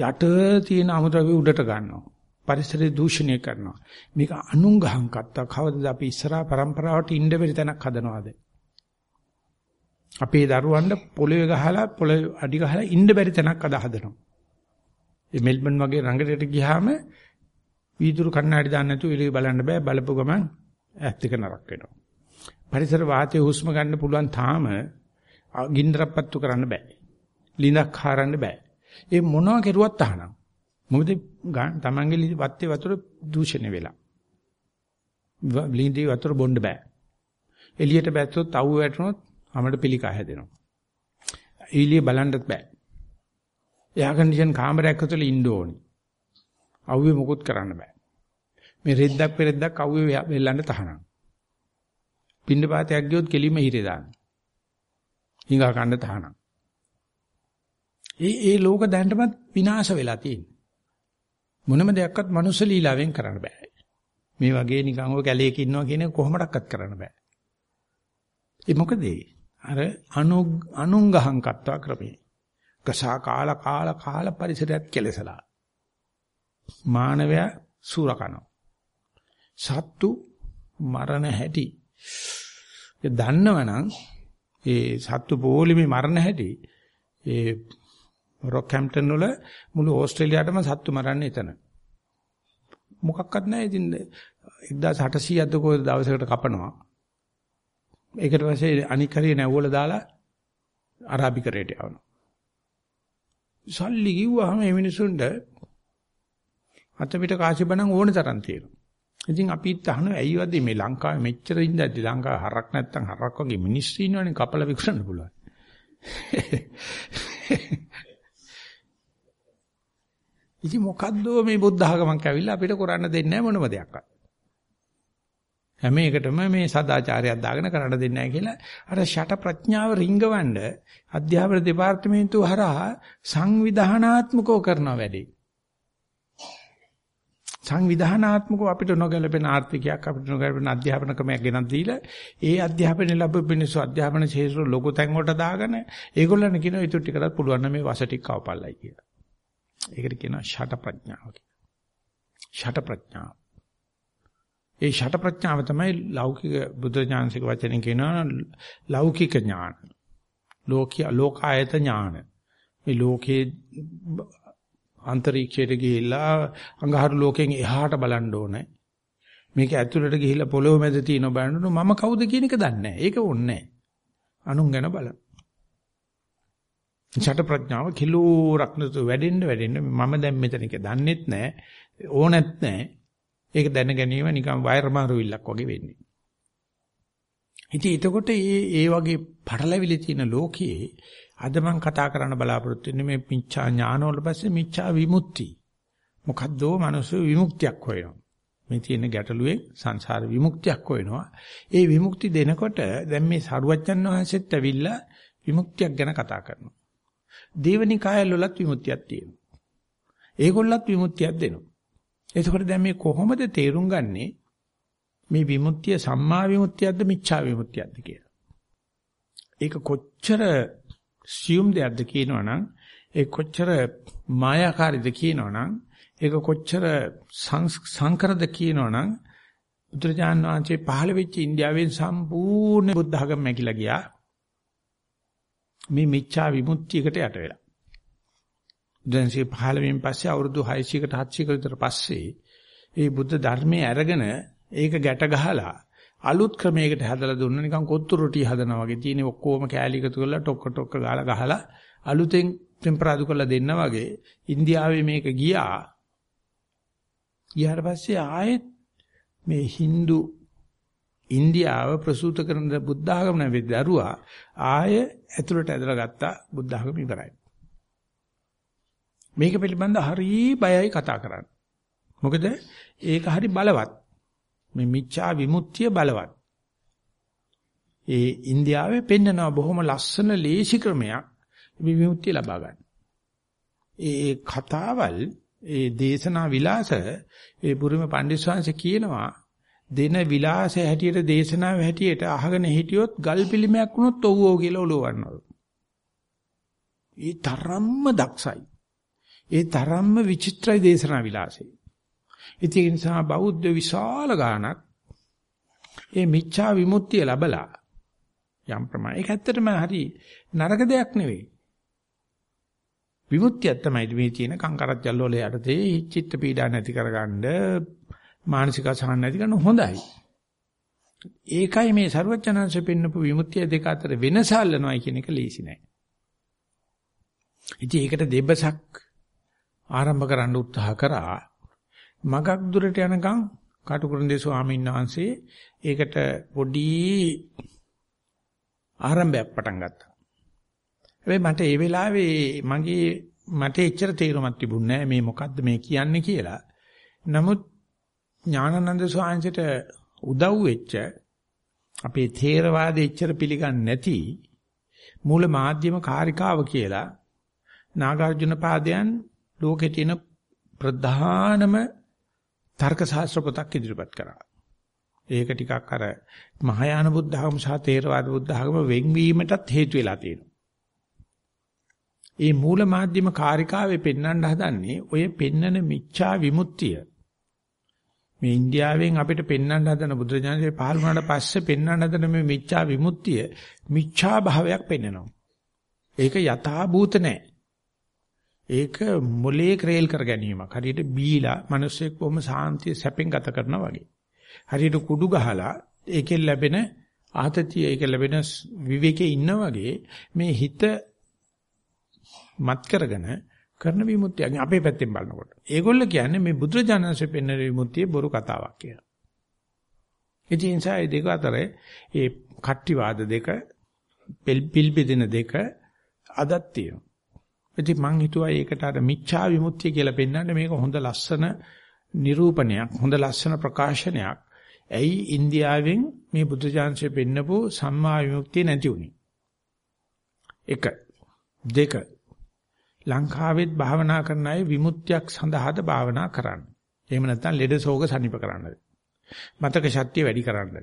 යට තියෙන අමුද්‍රව්‍ය උඩට ගන්නවා. පරිසරය දූෂණය කරනවා. මේක අනුංගහං කත්තා කවදද අපි ඉස්සරහා પરම්පරාවට ඉන්න බැරි තැනක් හදනවාද? අපේ දරුවන්ට පොළවේ ගහලා පොළවේ අඩි ගහලා ඉන්න බැරි තැනක් අද හදනවා. මේ මෙල්බන් වගේ රංගනයට ගියාම වීදුරු කණ්ණාඩි දාන්න නැතුව එළිය බලන්න බෑ බලපු ගමන් ඇස් දෙක නරක් වෙනවා. පරිසර වාතයේ හුස්ම ගන්න පුළුවන් තාම ගින්දරපත්තු කරන්න බෑ. ලිඳක් හරන්න බෑ. ඒ මොනවා කෙරුවත් අහනම්. මොකද තමන්ගේ වත්තේ වතුර දූෂණය වෙලා. ලිඳේ වතුර බොන්න බෑ. එළියට බැස්සොත් අවු වැටුනොත් අපිට පිළිකා හැදෙනවා. ඊළිය බලන්නත් බෑ. එයා කන්ඩිෂන් කාමරයක් ඇතුළේ ඉන්න ඕනි. අවුවේ මොකුත් කරන්න බෑ. මේ රෙද්දක් පෙරෙද්දක් අවුවේ වෙල්ලන්න තහනම්. පින්න පාතයක් ගියොත් කෙලින්ම හිරේ දාන්න. හිඟා කන්න තහනම්. ඒ ඒ ලෝක දැනටමත් විනාශ වෙලා තියෙනවා. මොනම දෙයක්වත් මනුස්ස ලීලාවෙන් කරන්න බෑ. මේ වගේ නිකන් ඔය කැලේක ඉන්නවා කියන එක කොහොමඩක්වත් කරන්න බෑ. ඒ මොකද අර අනු අනුංගහං කත්වා ක්‍රමේ. කසා කාල කාල කාල පරිසරයත් කෙලසලා. මානවයා සූරකනවා. සත්තු මරණ හැටි ඒ දන්නවනම් ඒ සත්තු පොලිමේ මරණ හැටි ඒ රොක්හැම්ප්ටන් වල මුළු ඕස්ට්‍රේලියාවටම සත්තු මරන්නේ එතන. මොකක්වත් නැහැ ඉතින් 1800ක්ද කොයි දවසකට කපනවා. ඒකට පස්සේ අනික් හරිය නැවවල දාලා අරාබිකරයට යවනවා. සල්ලි කිව්වහම මේ මිනිසුන්ට අත පිට කාසි බණන් ඕන තරම් තියෙනවා. ඉතින් අපිත් අහනවා ඇයිවද මේ ලංකාවේ මෙච්චර ඉඳද්දි ලංකාවේ හරක් නැත්තම් හරක් වගේ මිනිස්සු ඉන්නවනේ කපල විකුණන්න පුළුවන්. ඉතින් මොකද්ද මේ බුද්ධ ආගමක් ඇවිල්ලා අපිට කරන්න දෙන්නේ මොනම දෙයක්වත්. හැම එකටම මේ සදාචාරයක් දාගෙන කරන්න දෙන්නේ නැහැ කියලා අර ෂට ප්‍රඥාව රිංගවන්න අධ්‍යාපන දෙපාර්තමේන්තුව හරහා සංවිධානාත්මකව කරන වැඩේ. සංවිධානාත්මකව අපිට නොගැලපෙන ආර්ථිකයක් අපිට නොගැලපෙන අධ්‍යාපන ක්‍රමයක් ගෙනත් දීලා ඒ අධ්‍යාපනය ලැබෙපු මිනිස්සු අධ්‍යාපන ශේෂ්ත්‍ර ලොකු තැන් වලට දාගෙන ඒගොල්ලන් කියනවා ඊට ටිකකට පුළුවන් නම් මේ වස ටික කවපල්ලයි කියලා. ඒකට කියනවා ෂට ප්‍රඥාව කියලා. ෂට ප්‍රඥාව. ඒ ෂට ප්‍රඥාව තමයි ලෞකික බුද්ධ ඥානසික වචනෙන් කියනවා ලෞකික ඥාන. ලෝකීය ලෝකායත ඥාන. මේ ලෝකේ අන්තරීක්ෂයට ගිහිල්ලා අඟහරු ලෝකෙන් එහාට බලන්න ඕනේ. මේක ඇතුළට ගිහිල්ලා පොළොව මැද තියෙන බලන්න මම කවුද කියන එක දන්නේ නැහැ. ඒක ඕනේ නැහැ. අනුන් ගැන බලන්න. ඡට ප්‍රඥාව කිලෝරක් නතු වැඩෙන්න වැඩෙන්න මම දැන් මෙතන එක දන්නෙත් නැහැ ඕනෙත් නැහැ ඒක දැන ගැනීම නිකන් වයර් මාරුවිල්ලක් වගේ වෙන්නේ. ඉතින් එතකොට මේ ඒ වගේ පටලැවිලි තියෙන ලෝකයේ අද මම කතා කරන්න බලාපොරොත්තු වෙන්නේ මේ මිච්ඡා ඥාන වල පස්සේ මිච්ඡා විමුක්ති. මොකද්දෝ මනුස්ස විමුක්තියක් හොයනවා? මේ තියෙන ගැටලුවේ සංසාර විමුක්තියක් හොයනවා. ඒ විමුක්ති දෙනකොට දැන් මේ සරුවච්චන් වහන්සේත් ඇවිල්ලා විමුක්තියක් ගැන කතා කරනවා. දේවනිකායල් වලත් විමුක්තියක් තියෙනවා. ඒගොල්ලත් විමුක්තියක් දෙනවා. එතකොට දැන් මේ කොහොමද තේරුම් ගන්නේ මේ විමුක්තිය සම්මා විමුක්තියක්ද මිච්ඡා විමුක්තියක්ද කියලා. ඒක කොච්චර සියුම් දෙයක්ද කියනවනම් ඒ කොච්චර මායාකාරීද කියනවනම් ඒක කොච්චර සංකරද කියනවනම් බුදුරජාන් වහන්සේ පහළ වෙච්ච ඉන්දියාවෙන් සම්පූර්ණ බුද්ධ ධර්ම මැකිලා ගියා. මේ මිච්ඡා විමුක්තියකට යට වෙලා. දැන්සේ 15 පස්සේ අවුරුදු 600කට 700කට විතර පස්සේ ඒ බුද්ධ ධර්මයේ අරගෙන ඒක ගැට ගහලා අලුත් ක්‍රමයකට හදලා දුන්න නිකන් කොත්තු රොටි හදනවා වගේ තියෙන ඔක්කොම කෑලි එකතු කරලා ටොක්ක ටොක්ක ගාලා ගහලා අලුතෙන් ටෙම්පරාදු කරලා දෙන්න වගේ ඉන්දියාවේ මේක ගියා ගියාට පස්සේ ආයෙත් මේ Hindu ඉන්දියාව ප්‍රසූත කරන බුද්ධ ආගම නැවෙ දරුවා ආය ඇතුළට ඇදලා ගත්තා බුද්ධ ආගම ඉවරයි. මේක පිළිබඳ හරි බයයි කතා කරන්න. මොකද ඒක හරි බලවත්. මේ මිච්ඡා විමුක්තිය බලවත්. ඒ ඉන්දියාවේ පෙන්නනවා බොහොම ලස්සන ලේසි ක්‍රමයක් මේ විමුක්තිය ලබා ගන්න. ඒ කතාවල් ඒ දේශනා විලාස ඒ බුරුම පඬිස්සංශ කියනවා දෙන විලාසය හැටියට දේශනාව හැටියට අහගෙන හිටියොත් ගල් පිළිමයක් වුණොත් ඔව් ඔව් කියලා ඔලුව වන්නවලු. ඒ තරම්ම දක්ෂයි. ඒ තරම්ම විචිත්‍රයි දේශනා විලාසය. ඉතින් ඒ නිසා බෞද්ධ විශාල ගානක් ඒ මිච්ඡා විමුක්තිය ලැබලා යම් ප්‍රමාණයක්. ඒක ඇත්තටම හරි නරක දෙයක් නෙවෙයි. විමුක්තිය තමයි මේ තියෙන කංකරජ්ජල් වල යටතේ චිත්ත පීඩා නැති කරගන්න මානසික අසහන නැති කරන හොඳයි. ඒකයි මේ ਸਰවඥාංශ පෙන්නපු විමුක්තිය දෙක අතර වෙනස අල්ලනවායි කියන එක ලීසි නෑ. ඉතින් ඒකට දෙබසක් ආරම්භ කරන්න උත්සාහ කරා. මගක් දුරට යනකම් කටුකුරුන්දේ ස්වාමීන් වහන්සේ ඒකට පොඩි ආරම්භයක් පටන් ගත්තා. හැබැයි මට ඒ වෙලාවේ මගේ මට එච්චර තේරුමක් තිබුණේ නැහැ මේ මොකද්ද මේ කියන්නේ කියලා. නමුත් ඥානানন্দ ස්වාමීන්ට උදව් වෙච්ච අපේ තේරවාදයේ එච්චර පිළිගන්නේ නැති මූල මාධ්‍යම කාරිකාව කියලා නාගාර්ජුන පාදයන් ලෝකේ තියෙන ප්‍රධානම තර්ක ශාස්ත්‍ර පොතක් ඉදිරිපත් කරා. ඒක ටිකක් අර මහායාන බුද්ධ ධර්ම සහ ථේරවාද බුද්ධ ධර්ම වෙන්වීමටත් හේතු වෙලා තියෙනවා. මේ මූල මාධ්‍යම කාරිකාවේ පෙන්වන්න හදන්නේ ඔය පෙන්නන මිච්ඡා විමුක්තිය මේ ඉන්දියාවෙන් අපිට පෙන්වන්න හදන බුදුරජාණන්සේ පහළ වුණාට පස්සේ පෙන්වන්න හදන මේ මිච්ඡා විමුක්තිය මිච්ඡා භාවයක් පෙන්වනවා. ඒක යථා භූත නැහැ. ඒක මොලේ ක්‍රේල් කර ගැනීමක්. හරියට බීලා මිනිස්සෙක් බොහොම සාන්තිය සැපෙන් ගත කරනවා වගේ. හරියට කුඩු ගහලා ඒකෙන් ලැබෙන ආතතිය ඒකෙන් ලැබෙන විවේකයේ ඉන්නා වගේ මේ හිත මත් කරගෙන කරන විමුක්තිය අපේ පැත්තෙන් බලනකොට. ඒගොල්ලෝ කියන්නේ මේ බුදුරජාණන්සේ පෙන්වන විමුක්තිය බොරු කතාවක් කියලා. ඉතින් ඒ දෙක අතර ඒ කට්ටිවාද දෙක පිල්පිදින දෙක අදක් තියෙනවා. ඉතින් මං හිතුවා ඒකට අර මිච්ඡා විමුක්තිය කියලා පෙන්වන්නේ මේක හොඳ ලස්සන නිරූපණයක්, හොඳ ලස්සන ප්‍රකාශනයක්. ඇයි ඉන්දියාවෙන් මේ බුදුජානසෙ පෙන්නපු සම්මා විමුක්තිය නැති වුනේ? එක දෙක ලංකාවෙත් භාවනා කරන අය විමුක්තියක් සඳහාද භාවනා කරන්නේ. එහෙම නැත්නම් ලෙඩ සෝග සනීප කරන්නද? මතක ශක්තිය වැඩි කරන්නද?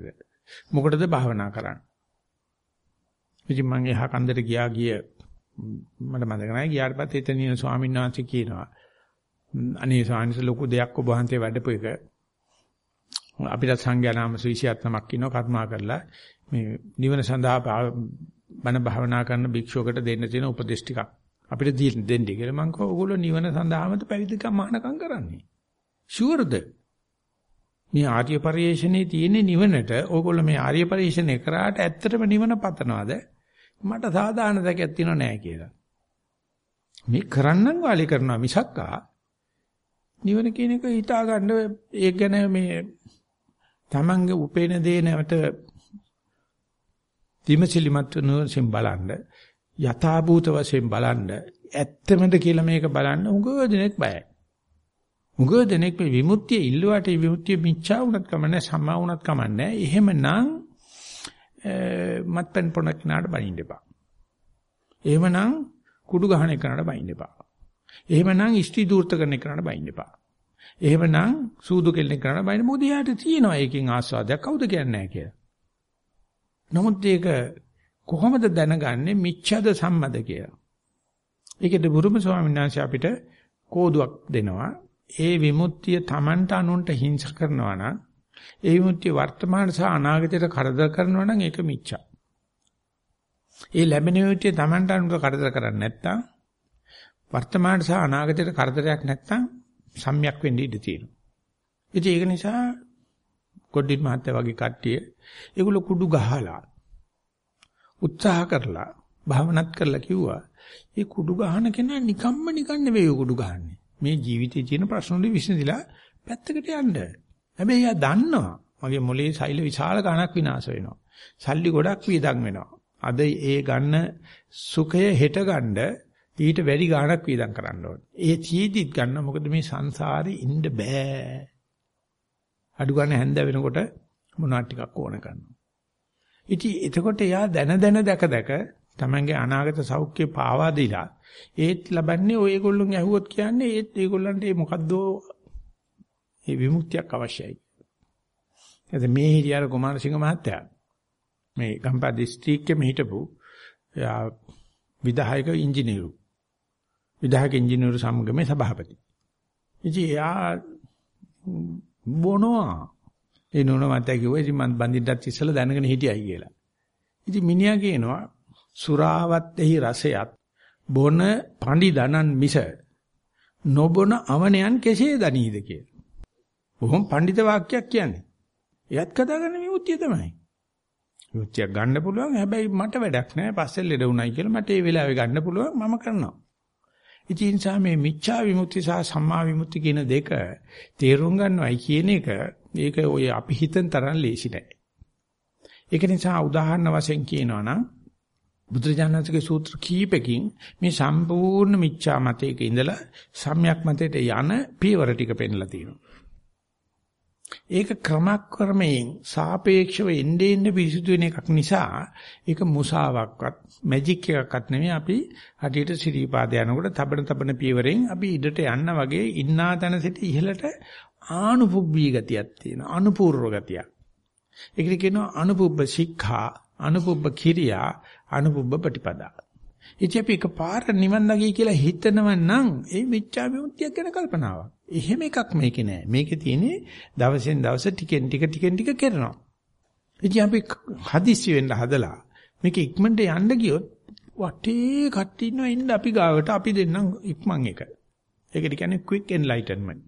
මොකටද භාවනා කරන්නේ? ඉතින් මම එහා කන්දට ගියා ගිය මට මතක නැහැ ගියාට පස්සේ එතන ඉන්න ස්වාමීන් වහන්සේ කියනවා අනේ ස්වාමීන් ලොකු දෙයක් ඔබ වහන්සේ වැඩපු එක අපිට සංඝයා නාම සවිසියක් නමක් ඉන්නවා කර්මා කරලා මේ නිවන සඳහා බණ භාවනා කරන භික්ෂුවකට දෙන්න තියෙන උපදේශ ටිකක් අපිට දෙන්නේ කියලා මං කව ඕගොල්ලෝ නිවන සඳහාමද පැවිදිකම් මහානකම් කරන්නේ. ෂුවර්ද? මේ ආර්ය පරිශ්‍රණයේ තියෙන නිවනට ඕගොල්ලෝ මේ ආර්ය පරිශ්‍රණය කරාට ඇත්තටම නිවන පතනවාද? මට සාධාරණ දෙයක් තියෙනව නෑ කියලා. මේ කරන්නම් වාලි කරනවා මිසක්කා නිවන කියන එක හිතා ගන්න ඒක ගැන මේ තමන්ගේ උපේන දේ නැවත විමසිලිමත් නුවණින් බලන්න යථාභූත වශයෙන් බලන්න ඇත්තමද කියලා මේක බලන්න උගව දෙනෙක් බයයි. උගව දෙනෙක් මේ විමුක්තිය ඉල්ලුවාට විමුක්තිය මිච්ඡා වුණත් කමන්නේ සම්මා වුණත් කමන්නේ. එහෙමනම් මත්පැන් පොණක් නාඩ බනින්න එපා. එහෙමනම් කුඩු ගහන එකනට බනින්න එපා. එහෙමනම් ඉෂ්ටි දූර්ත කරන එකනට බනින්න එපා. එහෙමනම් සූදු කෙල්ලෙක් කරන්න බයින මොකද යාට තියෙනවා ඒකෙන් ආස්වාදයක් කවුද කියන්නේ නැහැ කියලා. නමුත් ඒක කොහොමද දැනගන්නේ මිච්ඡද සම්මද කියලා. ඒකද බුරුම ස්වාමීන් වහන්සේ අපිට කෝදුවක් දෙනවා. ඒ විමුක්තිය Tamanට අනුන්ට හිංස කරනවා නම් ඒ විමුක්තිය වර්තමාන සහ අනාගතයට කරදර කරනවා නම් ඒක මිච්ඡා. ඒ ලැබෙන විමුක්තිය Tamanට අනුන්ට කරදර කරන්නේ නැත්නම් වර්තමාන සහ අනාගතයට කරදරයක් නැත්නම් සම්‍යක් වෙන්න ඉඩ තියෙනවා. ඉතින් ඒක නිසා කොඩින් මහත්තයා වගේ කට්ටිය ඒගොල්ලෝ කුඩු ගහලා උත්සාහ කරලා භාවනාත් කරලා කිව්වා මේ කුඩු ගහන කෙනා නිකම්ම නිකන් නෙවෙයි කුඩු ගහන්නේ. මේ ජීවිතේ තියෙන ප්‍රශ්න වලින් විසඳිලා පැත්තකට යන්න. හැබැයි එයා දන්නවා මගේ මොලේ සෛල විශාල ගණක් විනාශ වෙනවා. සල්ලි ගොඩක් වියදම් වෙනවා. අද ඒ ගන්න සුඛය හෙට ගන්න ඊට වැඩි ගාණක් වියදම් කරන්න ඕනේ. ඒ චීදිත් ගන්න මොකද මේ සංසාරේ ඉන්න බෑ. අඩු ගන්න හැන්ද වෙනකොට මොනවා ටිකක් ඕන කරනවා. ඉතින් එතකොට එයා දැන දැන දැක දැක තමන්ගේ අනාගත සෞඛ්‍ය පාවා දීලා ඒත් ලබන්නේ ඔයගොල්ලෝන් ඇහුවොත් කියන්නේ ඒත් ඒගොල්ලන්ට මේ මොකද්ද මේ විමුක්තියක් අවශ්‍යයි. එතන මේ හිරියර කුමාරසිංහ මහත්තයා මේ ගම්පහ දිස්ත්‍රික්කෙම හිටපු විධායක ඉංජිනේරු විධායක ඉංජිනේරු සමගමේ සභාපති. ඉතින් එයා බොනවා. ඒ නෝන මතය කිව්වා ඉතින් මම බඳින්නත් ඉස්සලා දැනගෙන හිටියයි කියලා. ඉතින් මිනිහා කියනවා සුරාවත් එහි රසයත් බොන පඬි දනන් මිස නොබොන අවනයන් කෙසේ දනීද කියලා. බොහොම පඬිත වාක්‍යයක් කියන්නේ. එයත් කතා කරන විමුක්තිය තමයි. විමුක්තියක් ගන්න පුළුවන් හැබැයි මට වැඩක් නැහැ පස්සේ ලෙඩ උණයි කියලා මට ඒ වෙලාවේ ගන්න පුළුවන් මම කරනවා. ඉතින් නිසා මේ මිච්ඡා විමුක්ති සහ සම්මා විමුක්ති කියන දෙක තේරුම් ගන්නවයි කියන එක ඒක ඔය අපි හිතන තරම් ලේසි නෑ. ඒක නිසා උදාහරණ වශයෙන් කියනවා නම් බුදුරජාණන්සේගේ සූත්‍ර කීපකින් මේ සම්පූර්ණ මිච්ඡා මතයක ඉඳලා සම්‍යක් මතයට යන පියවර ටික පෙන්ලා තියෙනවා. ඒක ක්‍රමක්‍රමයෙන් සාපේක්ෂව එන්නේ එන්නේ පිරිසුදු වෙන එකක් නිසා ඒක මුසාවක්වත් මැජික් එකක්වත් නෙමෙයි අපි හටියට සිරීපාද යනකොට තබන තබන පියවරෙන් අපි ඉඩට යන්න වගේ ඉන්නා තැන සිට ඉහළට ආනුපුබ්බී ගතියක් තියෙනවා අනුපූර්ව ගතියක්. ඒකට කියනවා අනුපුබ්බ ශික්ෂා අනුපුබ්බ කිරියා අනුපුබ්බ ප්‍රතිපදා. ඉතින් අපි එකපාර නිවන් දකි කියලා හිතනව නම් ඒ මිච්ඡා විමුක්තියක් ගැන කල්පනාවක්. එහෙම එකක් මේකේ නෑ. මේකේ තියෙන්නේ දවසෙන් දවස ටිකෙන් ටික ටිකෙන් ටික කරනවා. ඉතින් අපි හදිස්සි වෙන්න හදලා මේක ඉක්මනට යන්න ගියොත් වටේ කට්ටි ඉන්නවා ඉන්න අපි ගාවට අපි දෙන්නම් ඉක්මන් එක. ඒකට කියන්නේ quick enlightenment.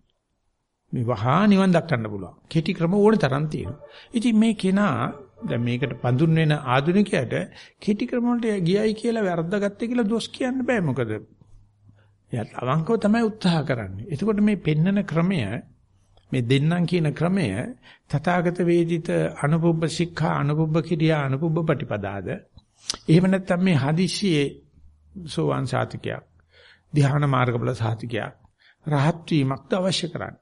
මේ වහා නිවන් දක්වන්න පුළුවන්. කෙටි ක්‍රම ඕන තරම් තියෙනවා. ඉතින් මේ කෙනා දැන් මේකට පඳුන් වෙන ආධුනිකයට කෙටි ක්‍රම වලට ගියයි කියලා වැරද්දාගත්තේ කියලා දොස් කියන්න බෑ මොකද එයාත් අවංකව තමයි උත්සාහ කරන්නේ. එතකොට මේ පෙන්නන ක්‍රමය මේ දෙන්නම් කියන ක්‍රමය තථාගත වේදිත අනුපුබ්බ ශික්ෂා අනුපුබ්බ කිරියා අනුපුබ්බ ප්‍රතිපදාද එහෙම නැත්නම් මේ හදිස්සියේ සෝවාන් සාතිකයක් ධ්‍යාන මාර්ගබල සාතිකයක් රහත් වීමක්ද අවශ්‍ය කරන්නේ.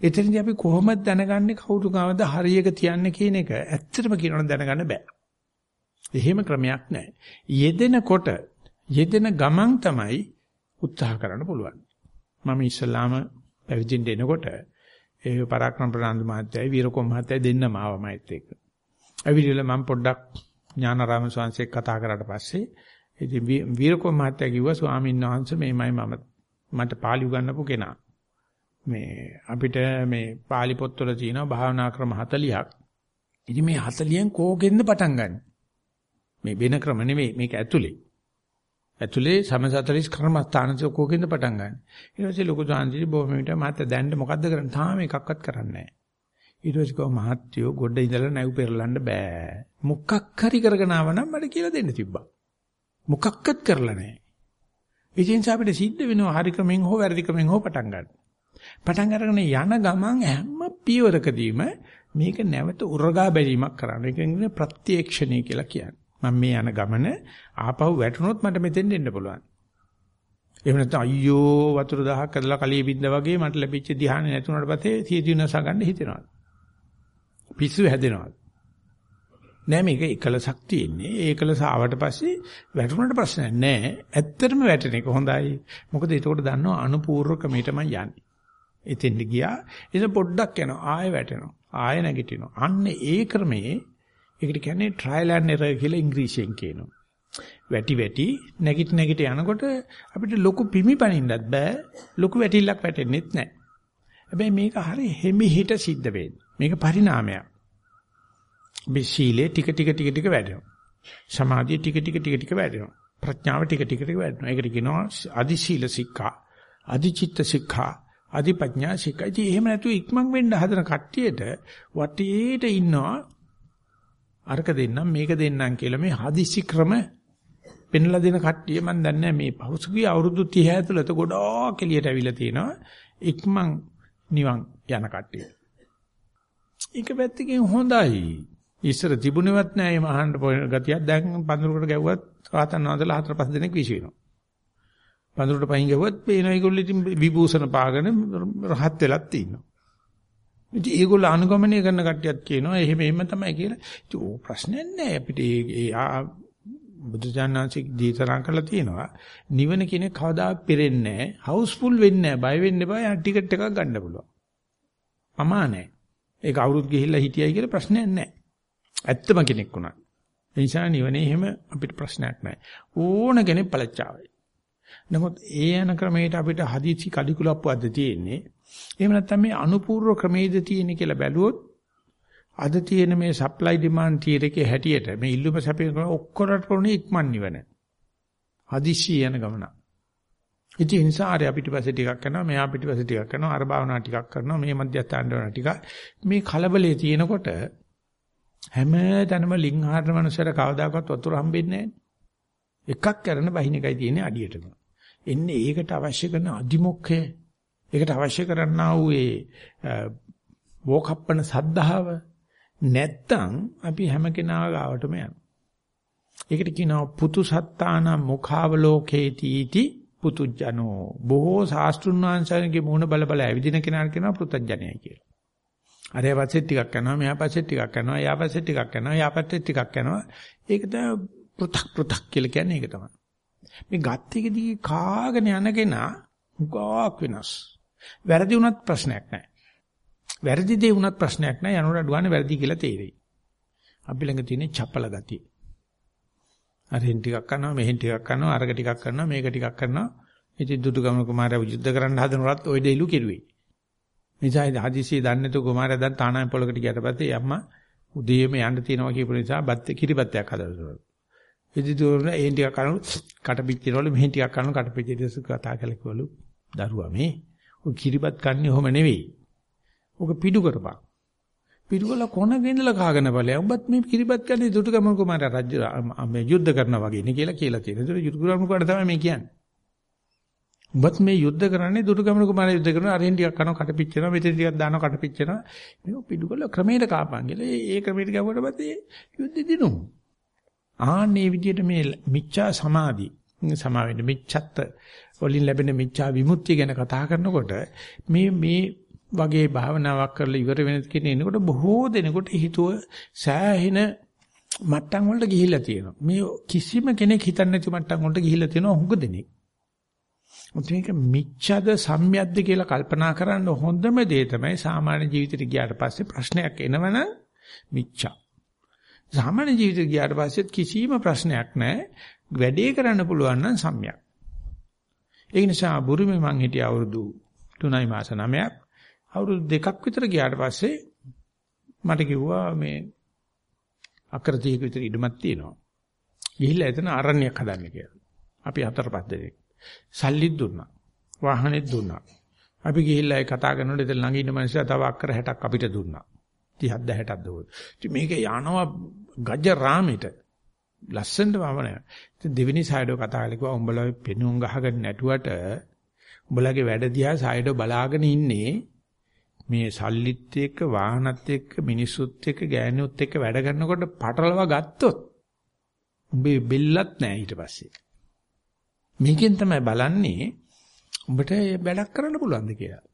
එතනදී අපි කොහොමද දැනගන්නේ කවුරු ගාවද හරියක තියන්නේ කියන එක ඇත්තටම කියනවනම් දැනගන්න බෑ. එහෙම ක්‍රමයක් නැහැ. යෙදෙනකොට යෙදෙන ගමන් තමයි උත්සාහ කරන්න පුළුවන්. මම ඉස්සලාම පැවිදිින් එනකොට ඒ පරාක්‍රම ප්‍රනාන්දු මහත්තයයි වීරකොම් මහත්තයයි දෙන්නම ආවා මයිත් එක්ක. ඇවිල්ලා මම පොඩ්ඩක් ඥානාරාම ස්වාමීන් කතා කරාට පස්සේ ඉතින් වීරකොම් මහත්තයා කිව්වා ස්වාමීන් වහන්සේ මේමයි මම මට පාලි උගන්වපු කෙනා. මේ අපිට මේ pāli පොත්වල තියෙනවා භාවනා ක්‍රම 40ක්. ඉතින් මේ 40න් කෝකෙන්ද පටන් ගන්න? මේ වෙන ක්‍රම නෙමෙයි මේක ඇතුලේ. ඇතුලේ සමසතලිස් කර්මස්ථානස කෝකින්ද පටන් ගන්න. ඊට පස්සේ ලොකු සාන්තිජි බොහොම විට මහත් දැන්න මොකද්ද කරන්නේ? තාම එකක්වත් කරන්නේ නැහැ. ඊට පස්සේ කව මහත්යෝ ගොඩ ඉඳලා නැව් පෙරලන්න බෑ. මොකක් හරි කරගෙන ආවනම් මට කියලා දෙන්න තිබ්බා. මොකක්වත් කරලා නැහැ. ඉතින් අපිට සිද්ධ වෙනවා හරි ක්‍රමෙන් හෝ වැරදි ක්‍රමෙන් හෝ පටන් ගන්න. පටන් අරගෙන යන ගමන් හැම පියවරකදීම මේක නැවත උරගා බැලීමක් කරන්න. ඒක කියන්නේ ප්‍රත්‍යක්ෂණය කියලා කියන්නේ. මම මේ යන ගමන ආපහු වැටුනොත් මට මෙතෙන් එන්න පුළුවන්. එහෙම නැත්නම් අයියෝ වතුර දහහක් ඇදලා කලිය බින්ද වගේ මට ලැබිච්ච ධ්‍යානෙ නැතුණාට පස්සේ සියදිනස ගන්න හිතෙනවා. පිස්සු හැදෙනවා. නෑ මේක එකලසක් තියෙන්නේ. ඒකලස ආවට පස්සේ වැටුණාට ප්‍රශ්නයක් නෑ. ඇත්තටම වැටෙන එක හොඳයි. මොකද ඒකට දන්නවා අනුපූර්ව ක්‍රමයට මම යන්නේ. එතෙන්ට ගියා. ඒක පොඩ්ඩක් යනවා. ආයෙ වැටෙනවා. ආයෙ නැගිටිනවා. අන්න ඒ ක්‍රමයේ ඒකට කියන්නේ trial and error කියලා ඉංග්‍රීසියෙන් කියනවා. වැටි වැටි නැගිට නැගිට යනකොට අපිට ලොකු පිමි පනින්නත් බෑ. ලොකු වැටිල්ලක් වැටෙන්නෙත් නෑ. හැබැයි මේක හරි හිමිහිට සිද්ධ වෙන්නේ. මේක පරිණාමයක්. මේ සීලේ ටික ටික ටික ටික වැඩෙනවා. සමාධිය ටික ටික ටික ටික වැඩෙනවා. ප්‍රඥාව ටික ටික ටික වැඩෙනවා. ඒකට කියනවා අදි සීල සික්ඛා, අදි චිත්ත සික්ඛා, අදි ප්‍රඥා සික්ඛා. ඉතින් එහෙම නැතුව ඉක්මන් වෙන්න හදන කට්ටියට වටේට ඉන්නවා අරක දෙන්නම් මේක දෙන්නම් කියලා මේ හදිසි ක්‍රම පෙන්ලා දෙන කට්ටිය මම දන්නේ මේ පහුසුගිය අවුරුදු 30 ඇතුළත ගොඩාක් එළියට ඇවිල්ලා තිනවා ඉක්මන් නිවන් යන කට්ටිය. ඒක පැත්තකින් හොඳයි. ඉස්සර තිබුණේවත් නෑ මේ මහන්න ගතියක් දැන් පඳුරකට ගැව්වත් රාතන් වහන්සේලා හතර පහ දෙනෙක් විශ් වෙනවා. පඳුරට පහින් ගැව්වත් පේන ඒගොල්ලෝ ඉතින් විභූෂණ පාගෙන රහත් වෙලත් ඉන්නවා. ඉතින් ඒගොල්ලෝ අනුගමනය කරන කට්ටියත් කියනවා එහෙම එහෙම තමයි කියලා. ඉතින් ඕ ප්‍රශ්නයක් නෑ අපිට ඒ බුදුජානනාංශික දීතරම් කරලා තියෙනවා. නිවන කියන්නේ කවදා පෙරෙන්නේ නෑ. හවුස්ෆුල් වෙන්නේ නෑ. බය වෙන්න එපා. ටිකට් එකක් ගන්න පුළුවන්. අමානේ. ඒක අවුරුදු ගිහිල්ලා හිටියයි කියලා ප්‍රශ්නයක් නෑ. ඇත්තම කෙනෙක් වුණා. ඒ නිසා නිවනේ එහෙම අපිට ප්‍රශ්නයක් නෑ. ඕන කෙනෙක් පළච්චාවයි. නමුත් ඒ යන ක්‍රමයට අපිට හදිසි කඩිකුලප්පුවක්ද තියෙන්නේ. එහෙම නැත්නම් මේ අනුපූර්ව ක්‍රමයේද තියෙන්නේ කියලා බැලුවොත් අද තියෙන මේ සප්ලයි ඩිමාන්ඩ් තියර එකේ හැටියට මේ ඉල්ලුම සැපේන ඔක්කොරට පොරණ ඉක්මන් නිවන. හදිසි යන ගමන. ඉතින් ඒ නිසා ආරය පිටිපස්සේ ටිකක් කරනවා මෙහා පිටිපස්සේ ටිකක් කරනවා අර භාවනා ටිකක් කරනවා මේ මධ්‍යස්ථාන වල ටික මේ කලබලයේ තියෙනකොට හැම තැනම ලිං ආහාර මනුස්සයර කවදාකවත් වතුර හම්බෙන්නේ නැහැ. එකක් කරන බහින එකයි තියෙන්නේ අඩියටම. එන්නේ ඒකට අවශ්‍ය කරන අදිමොක්ඛය. ඒකට අවශ්‍ය කරන්නා වූ ඒ වෝකප්පන සද්ධාව නැත්තම් අපි හැම කෙනා ගාවටම යනවා. ඒකට කියනවා පුතු සත්තාන මුඛාවලෝකේති इति පුතුජනෝ. බොහෝ ශාස්ත්‍රුන් වහන්සේගේ මූණ බල බල ඇවිදින කෙනාට කියනවා පුතඥයයි කියලා. අර යාපස්සේ ටිකක් කරනවා මෙහා පස්සේ ටිකක් කරනවා යාපස්සේ ටිකක් කරනවා යාපස්සේ ටිකක් කරනවා. ඒක තමයි පෘ탁 පෘ탁 කියලා කියන්නේ ඒක තමයි. මේ ගත් එකදී කාගෙන යනකෙනා ගාක් වෙනස්. වැරදි වුණත් ප්‍රශ්නයක් නැහැ. වැරදි දේ වුණත් ප්‍රශ්නයක් නැහැ. යනකොට අඩුවන්නේ වැරදි කියලා තේරෙයි. අපි ළඟ තියෙන චපල ගතිය. අරෙන් ටිකක් කරනවා මෙහෙන් ටිකක් කරනවා අරක ටිකක් කරනවා මේක ටිකක් කරනවා. ඉතින් දුටු ගමන කුමාරයා යුද්ධ කරන්න හදනවත් ওই දෙයිලු කෙරුවේ. නිසා හදිසිය දන්නේ නැතු කුමාරයා දැන් තානාපොලකට ගියට පස්සේ අම්මා උදේම යන්න තියෙනවා කියපු නිසා බත් කිරිබත්යක් හදලා දුන්නා. ඉතින් දුරන ඒ ටිකක් කරනු කටපිච්චිනවලු මෙහෙන් ටිකක් කරනු කටපිච්චිදස කතා කළා කිව්වලු දරුවා මේ ඔය කිරිබත් කන්නේ ඔහම නෙවෙයි. ඔක පිටු කරපන්. පිටු කළ කොනක ඉඳලා කාගෙන බලය. උඹත් මේ කිරිබත් කන්නේ දුටුගැමුණු කුමාරයා රජු මේ යුද්ධ කරනවා වගේ නේ කියලා කියලා තියෙනවා. ඒක යුද්ධ කරනකොට තමයි මේ කියන්නේ. උඹත් මේ යුද්ධ කරන්නේ දුටුගැමුණු කුමාරයා යුද්ධ කරනවා අරින් ටිකක් කරනවා කටපිච්චෙනවා මෙතන ටිකක් දානවා කටපිච්චෙනවා. මේක පිටු කළ ක්‍රමයට කාපන් කියලා. ඒ ක්‍රමයට ගැවුවට පස්සේ යුද්ධ දිනු. ආන්නේ විදිහට මේ මිච්ඡා සමාධි සමා වෙන්න මිච්ඡත්ත වලින් ලැබෙන මිච්ඡා විමුක්තිය ගැන කතා කරනකොට මේ මේ වගේ භාවනාවක් කරලා ඉවර වෙන කෙනෙක් එනකොට බොහෝ දෙනෙකුට හිතුව සෑහෙන මට්ටම් වලට ගිහිල්ලා තියෙනවා. මේ කිසිම කෙනෙක් හිතන්නේ නැති මට්ටම් වලට ගිහිල්ලා තියෙනවා හුඟ දෙනෙක්. මේක මිච්ඡද සම්යද්ද කියලා කල්පනා කරන්න හොඳම දේ තමයි සාමාන්‍ය ජීවිතේට ගියාට පස්සේ ප්‍රශ්නයක් එනවනම් මිච්ඡා. සාමාන්‍ය ජීවිතේට ගියාට පස්සෙත් කිසිම ප්‍රශ්නයක් නැහැ. වැඩේ කරන්න පුළුවන් නම් සම්‍යක්. ඒ නිසා බුරුමේ මං හිටිය අවුරුදු 3යි මාස 9ක් අවුරුදු දෙකක් විතර ගියාට පස්සේ මට කිව්වා මේ අකර 30ක විතර ඉඩමක් තියෙනවා. ගිහිල්ලා එතන ආරණ්‍යයක් හදන්න කියලා. අපි හතර පහ දෙනෙක්. සල්ලිත් දුන්නා. වාහනෙත් දුන්නා. අපි ගිහිල්ලා ඒ කතා කරනකොට ඉතින් ළඟ ඉන්න මිනිස්සු තව අක්කර 60ක් අපිට දුන්නා. 30ක් 60ක් දුන්නා. ඉතින් මේක යනවා ගජ රාමෙට. ලස්සනට වමනය. ඉතින් දෙවෙනි සයිඩෝ කතා කරලා කිව්වා උඹලා පෙනුම් ගහගෙන නැටුවට උඹලගේ වැඩ දිහා සයිඩෝ බලාගෙන ඉන්නේ මේ සල්ලිත් එක්ක වාහනත් එක්ක මිනිස්සුත් එක්ක ගෑනුත් එක්ක වැඩ කරනකොට පටලවා ගත්තොත් උඹේ බෙල්ලත් නැහැ ඊට පස්සේ. මේකෙන් තමයි බලන්නේ උඹට වැඩක් කරන්න පුළුවන්ද කියලා.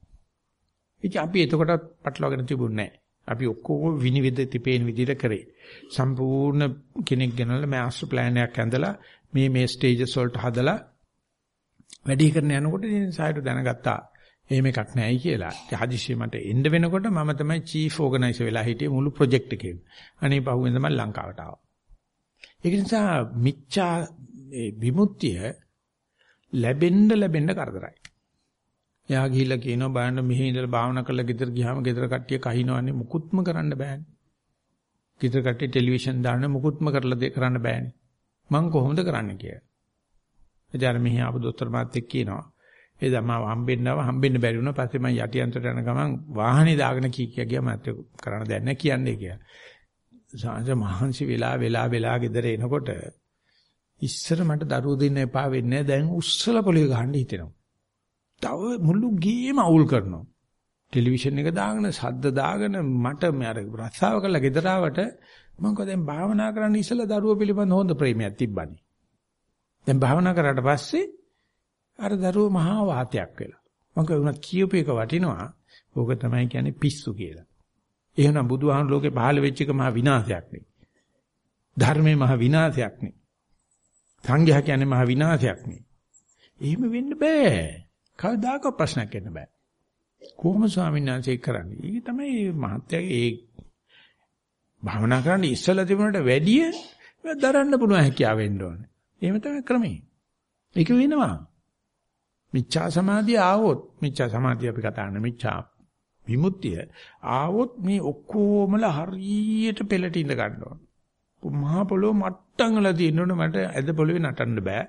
ඉතින් අපි එතකොටත් පටලවාගෙන තිබුණේ නැහැ. අපි ඔක්කොම විනිවිද තිපේන විදිහට කරේ. සම්පූර්ණ කෙනෙක් ගෙනල්ලා මාස්ටර් ප්ලෑන් එකක් ඇඳලා මේ මේ ස්ටේජස් වලට හදලා වැඩි කරන යනකොට ඉතින් සායයට දැනගත්තා. එහෙම එකක් නැහැයි කියලා. ඉතින් හදිස්සිය මට එන්න වෙනකොට මම තමයි චීෆ් ඕගනයිසර් වෙලා හිටියේ මුළු ප්‍රොජෙක්ට් එකේම. අනේ පහුවෙන් තමයි ලංකාවට ආවා. ඒක නිසා මිච්ඡා විමුක්තිය ලැබෙන්න ලැබෙන්න කරදරයි. එයා ගිහිල්ලා කියනවා බලන්න මෙහි ඉඳලා භාවනා කරලා ගෙදර ගියාම ගෙදර කට්ටිය කහිනවන්නේ මුකුත්ම කරන්න බෑනේ. ගෙදර කට්ටිය ටෙලිවිෂන් දාන්න මුකුත්ම කරලා කරන්න බෑනේ. මං කොහොමද කරන්න කියලා. එදාර මෙහි ආපු දොස්තර මාත් එක්ක කියනවා. ඒ දමා හම්බෙන්නව හම්බෙන්න බැරි වුණා. පස්සේ මම යටියන්තට යන ගමන් වාහනේ දාගෙන කී කිය ගියා මට කරන්න දෙයක් නැහැ කියන්නේ කියලා. සාංශ මහන්සි වෙලා වෙලා වෙලා ගෙදර එනකොට ඉස්සර මට දරුවෝ දෙන්න එපා වෙන්නේ දැන් උස්සල පොලිය ගහන්න හිතෙනවා. තව මුළු ගේම අවුල් කරනවා. ටෙලිවිෂන් එක දාගෙන ශබ්ද දාගෙන මට අර රස්සාව කරලා ගෙදර ආවට මම කිව්වා දැන් භාවනා කරන්න ඉස්සලා දරුවෝ පිළිබඳ හොඳ ප්‍රේමයක් තිබ්බනේ. දැන් භාවනා කරාට පස්සේ අර දරුවෝ මහා වාතයක් වෙලා. මම කියුණා කියූප එක වටිනවා. ඕක තමයි කියන්නේ පිස්සු කියලා. එහෙනම් බුදුහාම ලෝකේ පහළ වෙච්ච එක මහා විනාශයක් නේ. ධර්මයේ මහා විනාශයක් නේ. සංඝයා කියන්නේ මහා විනාශයක් නේ. එහෙම වෙන්න බෑ. කවදාක ප්‍රශ්නයක් එන්න බෑ. කොහොම ස්වාමීන් වහන්සේ කරන්නේ? ඒක තමයි මහත්යාගේ ඒ භාවනා කරන්න ඉස්සලා තිබුණට වැඩිය දරන්න පුළුවන් හැකියාව වෙන්න ඕනේ. එහෙම තමයි ක්‍රමේ. ඒක වෙනවා. මිච්ඡා සමාධිය ආවොත් මිච්ඡා සමාධිය අපි කතා කරන මිච්ඡා විමුක්තිය ආවොත් මේ ඔක්කොමලා හරියට පෙළට ඉඳ ගන්න ඕන. මහා පොළොව මට්ටම් වල තියෙනකොට මට ඇද පොළොවේ නටන්න බෑ.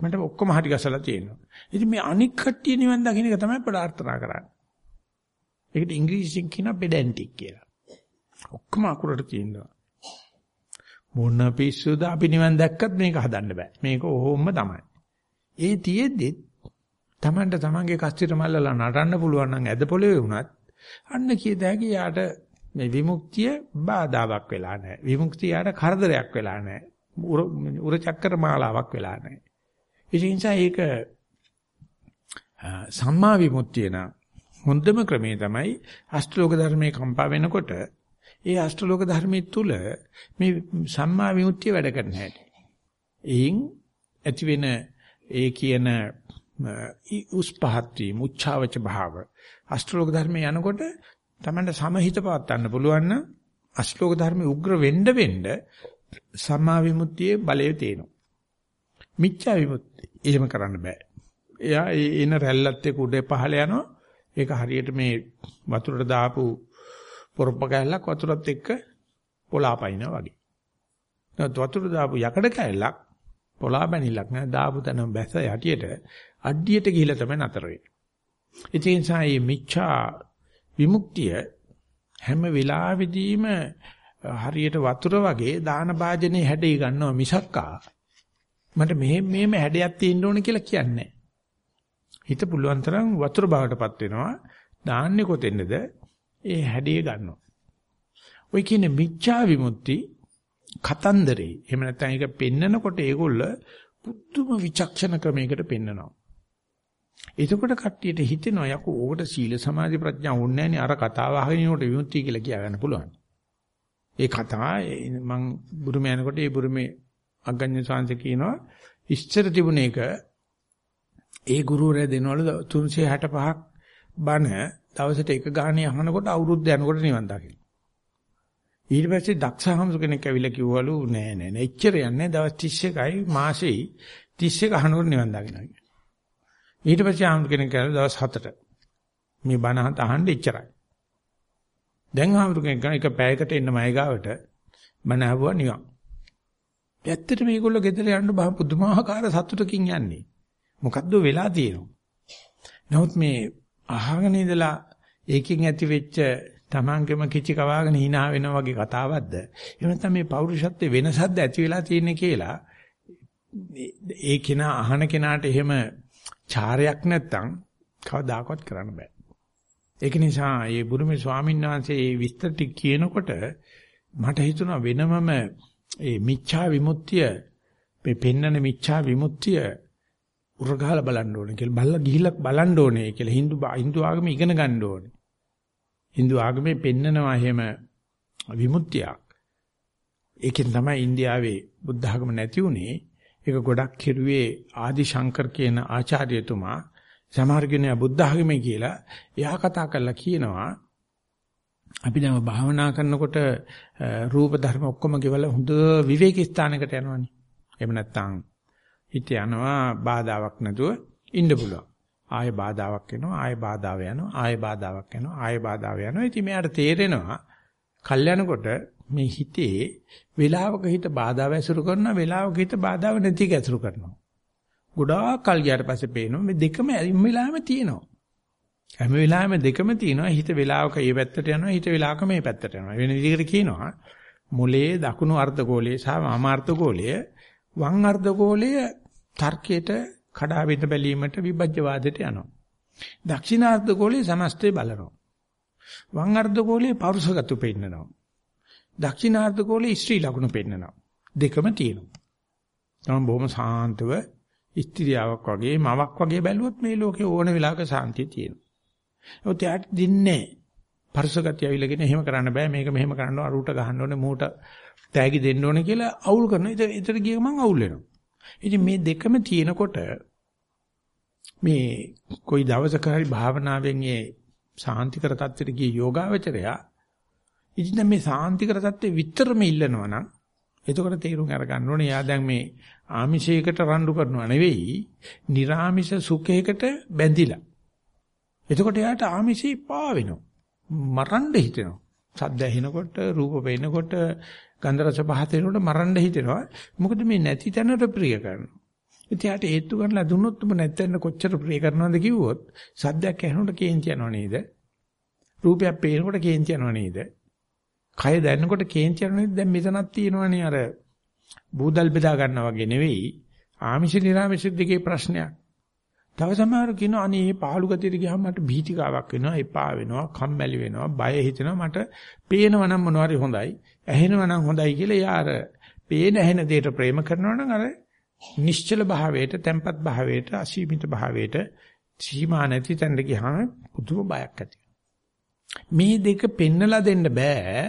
මට ඔක්කොම හරි ගසලා තියෙනවා. ඉතින් මේ අනික් කට්ටිය නිවන් දකින්න එක තමයි ප්‍රාර්ථනා කරන්නේ. ඒකට ඉංග්‍රීසියෙන් කියන පෙඩැන්ටික් කියලා. ඔක්කොම අකුරට තියෙනවා. මොන පිස්සුද අපි නිවන් දැක්කත් මේක හදන්න බෑ. මේක ඕහොම තමයි. ඒ තියෙද්දි Tamanට Tamanගේ කස්තිර මල්ලලා නටන්න පුළුවන් නම් ඇද පොළවේ වුණත් අන්න කියද හැකි යාට මේ විමුක්තිය බාධාවක් වෙලා නැහැ. විමුක්තිය යාට කරදරයක් වෙලා නැහැ. උර චක්‍ර මාලාවක් වෙලා නැහැ. ඒ නිසා ඒක සම්මා විමුක්තිය නම් හොඳම ක්‍රමේ තමයි අෂ්ටලෝක ධර්මයේ කම්පා වෙනකොට ඒ අෂ්ටලෝක ධර්මයේ තුල මේ සම්මා විමුක්තිය වැඩ කරන හැටි. එයින් ඇති වෙන ඒ කියන උස් පහත් වීම උච්චාවච භාව අෂ්ටලෝක ධර්මයේ යනකොට තමයි සමහිත පවත්වන්න පුළුවන් නම් අෂ්ටලෝක ධර්මයේ උග්‍ර වෙන්න වෙන්න සම්මා විමුක්තියේ බලය තියෙනවා. මිච්ඡා විමුක්තිය එහෙම කරන්න බෑ. එයා ඒ එන රැල්ලත් එක්ක උඩ පහළ යනවා. ඒක හරියට මේ වතුරට දාපු පොරොප්ප කැල්ලක් වතුරත් එක්ක පොලාපයින්නා වගේ. නැත් වතුර දාපු යකඩ කැල්ලක් පොලා බැනිලක් නෑ දාපු තැන බැස යටියට අඩියට ගිහිලා තමයි නතර වෙන්නේ. ඉතින් සායි මිච්ඡා විමුක්තිය හැම වෙලාවෙදීම හරියට වතුර වගේ දාන භාජනේ හැඩේ ගන්නවා මිසක්කා මට මෙහෙම මෙහෙම හැඩයක් තියෙන්න ඕන කියලා කියන්නේ හිත පුළුවන් තරම් වතුර බවටපත් වෙනවා. දාන්නේ කොතෙන්ද? ඒ හැඩය ගන්නවා. ඔය කියන්නේ මිච්ඡා විමුක්ති කතන්දරේ. එහෙම නැත්නම් ඒක පෙන්නකොට ඒගොල්ල පුදුම විචක්ෂණ ක්‍රමයකට පෙන්නනවා. එතකොට කට්ටියට හිතෙනවා යකෝ ඕකට සීල සමාධි ප්‍රඥා ඕනේ නැහැ අර කතාව අහගෙන ඉනකොට විමුක්තිය කියලා කියා ගන්න පුළුවන්. ඒ කතාව මම බුරුම යනකොට ඒ බුරුමේ අග්ගඤ්ඤ සාංශ කියනවා ඉස්තර තිබුණ එක ඒ ගුරුවරයා දෙනවලු 365ක් බණ දවසට එක ගානේ අහනකොට අවුරුද්ද යනකොට නිවන් දකින්න. ඊට පස්සේ දක්ෂහමසු කෙනෙක් ඇවිල්ලා කිව්වලු නෑ නෑ නෑ එච්චර යන්නේ දවස් 31යි මාසෙයි 31 අහනකොට නිවන් දකින්න. ඊට පස්සේ ආම්තු කෙනෙක් කියලා දවස් 7ට මේ බණ අහන්න එච්චරයි. දැන් ආම්තු කෙනෙක් එක පැයකට එන්න මයි ගාවට බණ අහුවා නිවන්. ඇත්තට මේගොල්ලෝ ගෙදර යන්න බහ පුදුමාකාර සතුටකින් යන්නේ. මොකද්ද වෙලා තියෙනවා. නමුත් මේ අහගෙන ඉඳලා ඒකෙන් ඇති වෙච්ච තමන්ගේම කිචි කවාගෙන hina වෙනා වගේ කතාවක්ද? එහෙම නැත්නම් මේ පෞරුෂත්වයේ වෙනසක්ද ඇති වෙලා තියෙන්නේ කියලා ඒ කෙනා අහන කෙනාට එහෙම චාරයක් නැත්තම් කවදාකවත් කරන්න බෑ. ඒක නිසා මේ බුරුමේ ස්වාමීන් වහන්සේ මේ විස්තර ටික කියනකොට මට හිතුණා වෙනමම ඒ මිච්ඡා විමුක්තිය මේ පෙන්නන මිච්ඡා විමුක්තිය උරගහලා බලන්න ඕනේ කියලා බල්ලා ගිහිල්ලා බලන්න ඕනේ කියලා Hindu Hindu ආගම ඉගෙන ගන්න ඕනේ. Hindu ආගමේ පෙන්නනවා එහෙම විමුක්තියක්. ඒකෙන් තමයි ඉන්දියාවේ බුද්ධ ආගම නැති උනේ. ඒක ගොඩක් කෙරුවේ ආදි ශංකර් කියන ආචාර්යතුමා සමහර කෙනා බුද්ධ ආගමේ කියලා එයා කතා කරලා කියනවා අපි දැන් භාවනා කරනකොට රූප ධර්ම ඔක්කොම ගෙවලා හොඳ විවේක ස්ථානයකට යනවනේ. එහෙම නැත්නම් හිත යනවා බාධාවක් නැතුව ඉන්න පුළුවන්. ආය බාධාවක් එනවා ආය බාධාව යනවා ආය බාධාවක් එනවා ආය බාධාව යනවා. ඉතින් මෙයාට තේරෙනවා කල් යනකොට මේ හිතේ වේලාවක හිත බාධාව ඇසුරු කරනවා වේලාවක හිත බාධාව නැති ඇසුරු කරනවා. ගොඩාක් කල් ගියාට පස්සේ පේනවා මේ දෙකම හැම වෙලාවෙම තියෙනවා. හැම වෙලාවෙම දෙකම තියෙනවා හිත වේලාවක මේ පැත්තට යනවා හිත වේලාවක මේ පැත්තට යනවා. වෙන විදිහකට කියනවා මොලේ දකුණු අර්ධගෝලයේ සහ වම් අර්ධගෝලයේ වම් අර්ධගෝලයේ තර්කයට කඩා වෙන්න බැලීමට විභජ්‍යවාදයට යනවා. දක්ෂිණාර්ධගෝලයේ සමස්තය බලනවා. වම් අර්ධගෝලයේ පෞරුෂගතු පෙන්නනවා. දක්ෂිණාර්ධගෝලයේ ස්ත්‍රී ලකුණු පෙන්නනවා. දෙකම තියෙනවා. තමයි බොහොම සාන්තව ස්ත්‍රියාවක් වගේ මවක් වගේ බැලුවොත් මේ ලෝකේ ඕන වෙලාවක සාන්තිය තියෙනවා. ඒත් යාට දින්නේ පරිසගතිය අවිලගෙන එහෙම කරන්න බෑ මේක මෙහෙම කරන්න ඕන අරූට ගහන්න ඕනේ මූට තෑගි දෙන්න ඕනේ කියලා අවුල් කරනවා. ඒතර ඒතර ගිය ගමන් අවුල් වෙනවා. ඉතින් මේ දෙකම තියෙනකොට මේ કોઈ දවසක හරි භාවනාවෙන් ඒ සාන්තිකර தත්ත්වයට ගිය යෝගාවචරයා ඉතින් මේ සාන්තිකර தත්ත්වෙ විතරම ඉල්ලනවා නම් එතකොට තේරුම් අරගන්න ඕනේ යා දැන් මේ ආමිෂයකට රණ්ඩු කරනව නෙවෙයි, निराமிෂ සුඛයකට බැඳිලා. එතකොට යාට ආමිෂي පා වෙනවා. මරන්න හිතෙනවා. සද්ද ඇහෙනකොට, රූප පේනකොට, ගන්ධ රස පහත වෙනකොට මරන්න හිතෙනවා. මොකද මේ නැති තැනට ප්‍රිය කරනවා. ඉතින් යාට හේතු ගන්නලා දුන්නොත් උඹ නැත්නම් කොච්චර ප්‍රිය කරනවද කිව්වොත් සද්දයක් ඇහෙනකොට කේන්ති යනව නේද? රූපයක් පේනකොට කේන්ති යනව නේද? කය දැනනකොට කේන්ති යනව නේද? දැන් මෙතනක් තියෙනවනේ අර බූදල් බෙදා ගන්නවා වගේ නෙවෙයි ආමිෂ නිර්ආමිෂ දෙකේ ප්‍රශ්නයක්. තව සමහර කියනවා අනේ මේ පාළු ගතියට ගියාම මට භීතිකාවක් වෙනවා, එපා වෙනවා, කම්මැලි වෙනවා, බය හිතෙනවා මට පේනවා නම් මොනවාරි හොඳයි, ඇහෙනවා නම් හොඳයි කියලා යා අර පේන ඇහෙන දෙයට ප්‍රේම කරනවා නම් අර නිශ්චල භාවයට, tempat භාවයට, අසීමිත භාවයට සීමා නැති තැනට ගියාම පුදුම බයක් ඇති. මේ දෙක පෙන්නලා දෙන්න බෑ.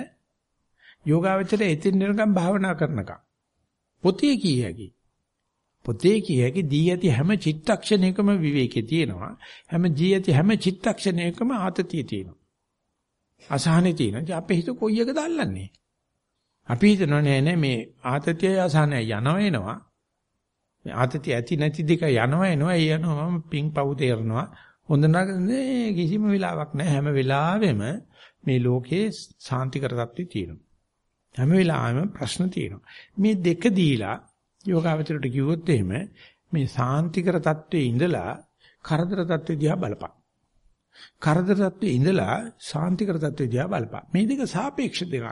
යෝගාවචරයේ එතින් නිරකම් භාවනා කරනකම්. පොතේ කිය හැකි. පොතේ කිය හැකි දී ඇති හැම චිත්තක්ෂණයකම විවේකේ තියෙනවා. හැම දී ඇති හැම චිත්තක්ෂණයකම ආතතිය තියෙනවා. අසහනෙ තියෙනවා. ඉතින් අපේ හිත කොයි එකද අල්ලන්නේ? අපි හිතනවා නෑ නෑ මේ ආතතියයි අසහනයයි යනවා එනවා. මේ ආතතිය ඇති නැති දෙක යනවා එනවා. ඒ යනවා මම පිං පව් තේරනවා. හොඳ නෑ කිසිම වෙලාවක් නෑ හැම වෙලාවෙම මේ ලෝකේ සාන්තිකර තත්ත්වය තියෙනවා. හැම වෙලාවෙම ප්‍රශ්න තියෙනවා. මේ දෙක දීලා යෝගාවචරයට කිව්වොත් එහෙම මේ සාන්තිකර தત્ත්වයේ ඉඳලා කරදර தત્ත්වය දිහා බලපන්. කරදර தત્ත්වයේ ඉඳලා සාන්තිකර தત્ත්වය දිහා බලපන්. මේ දෙක සාපේක්ෂ දෙකක්.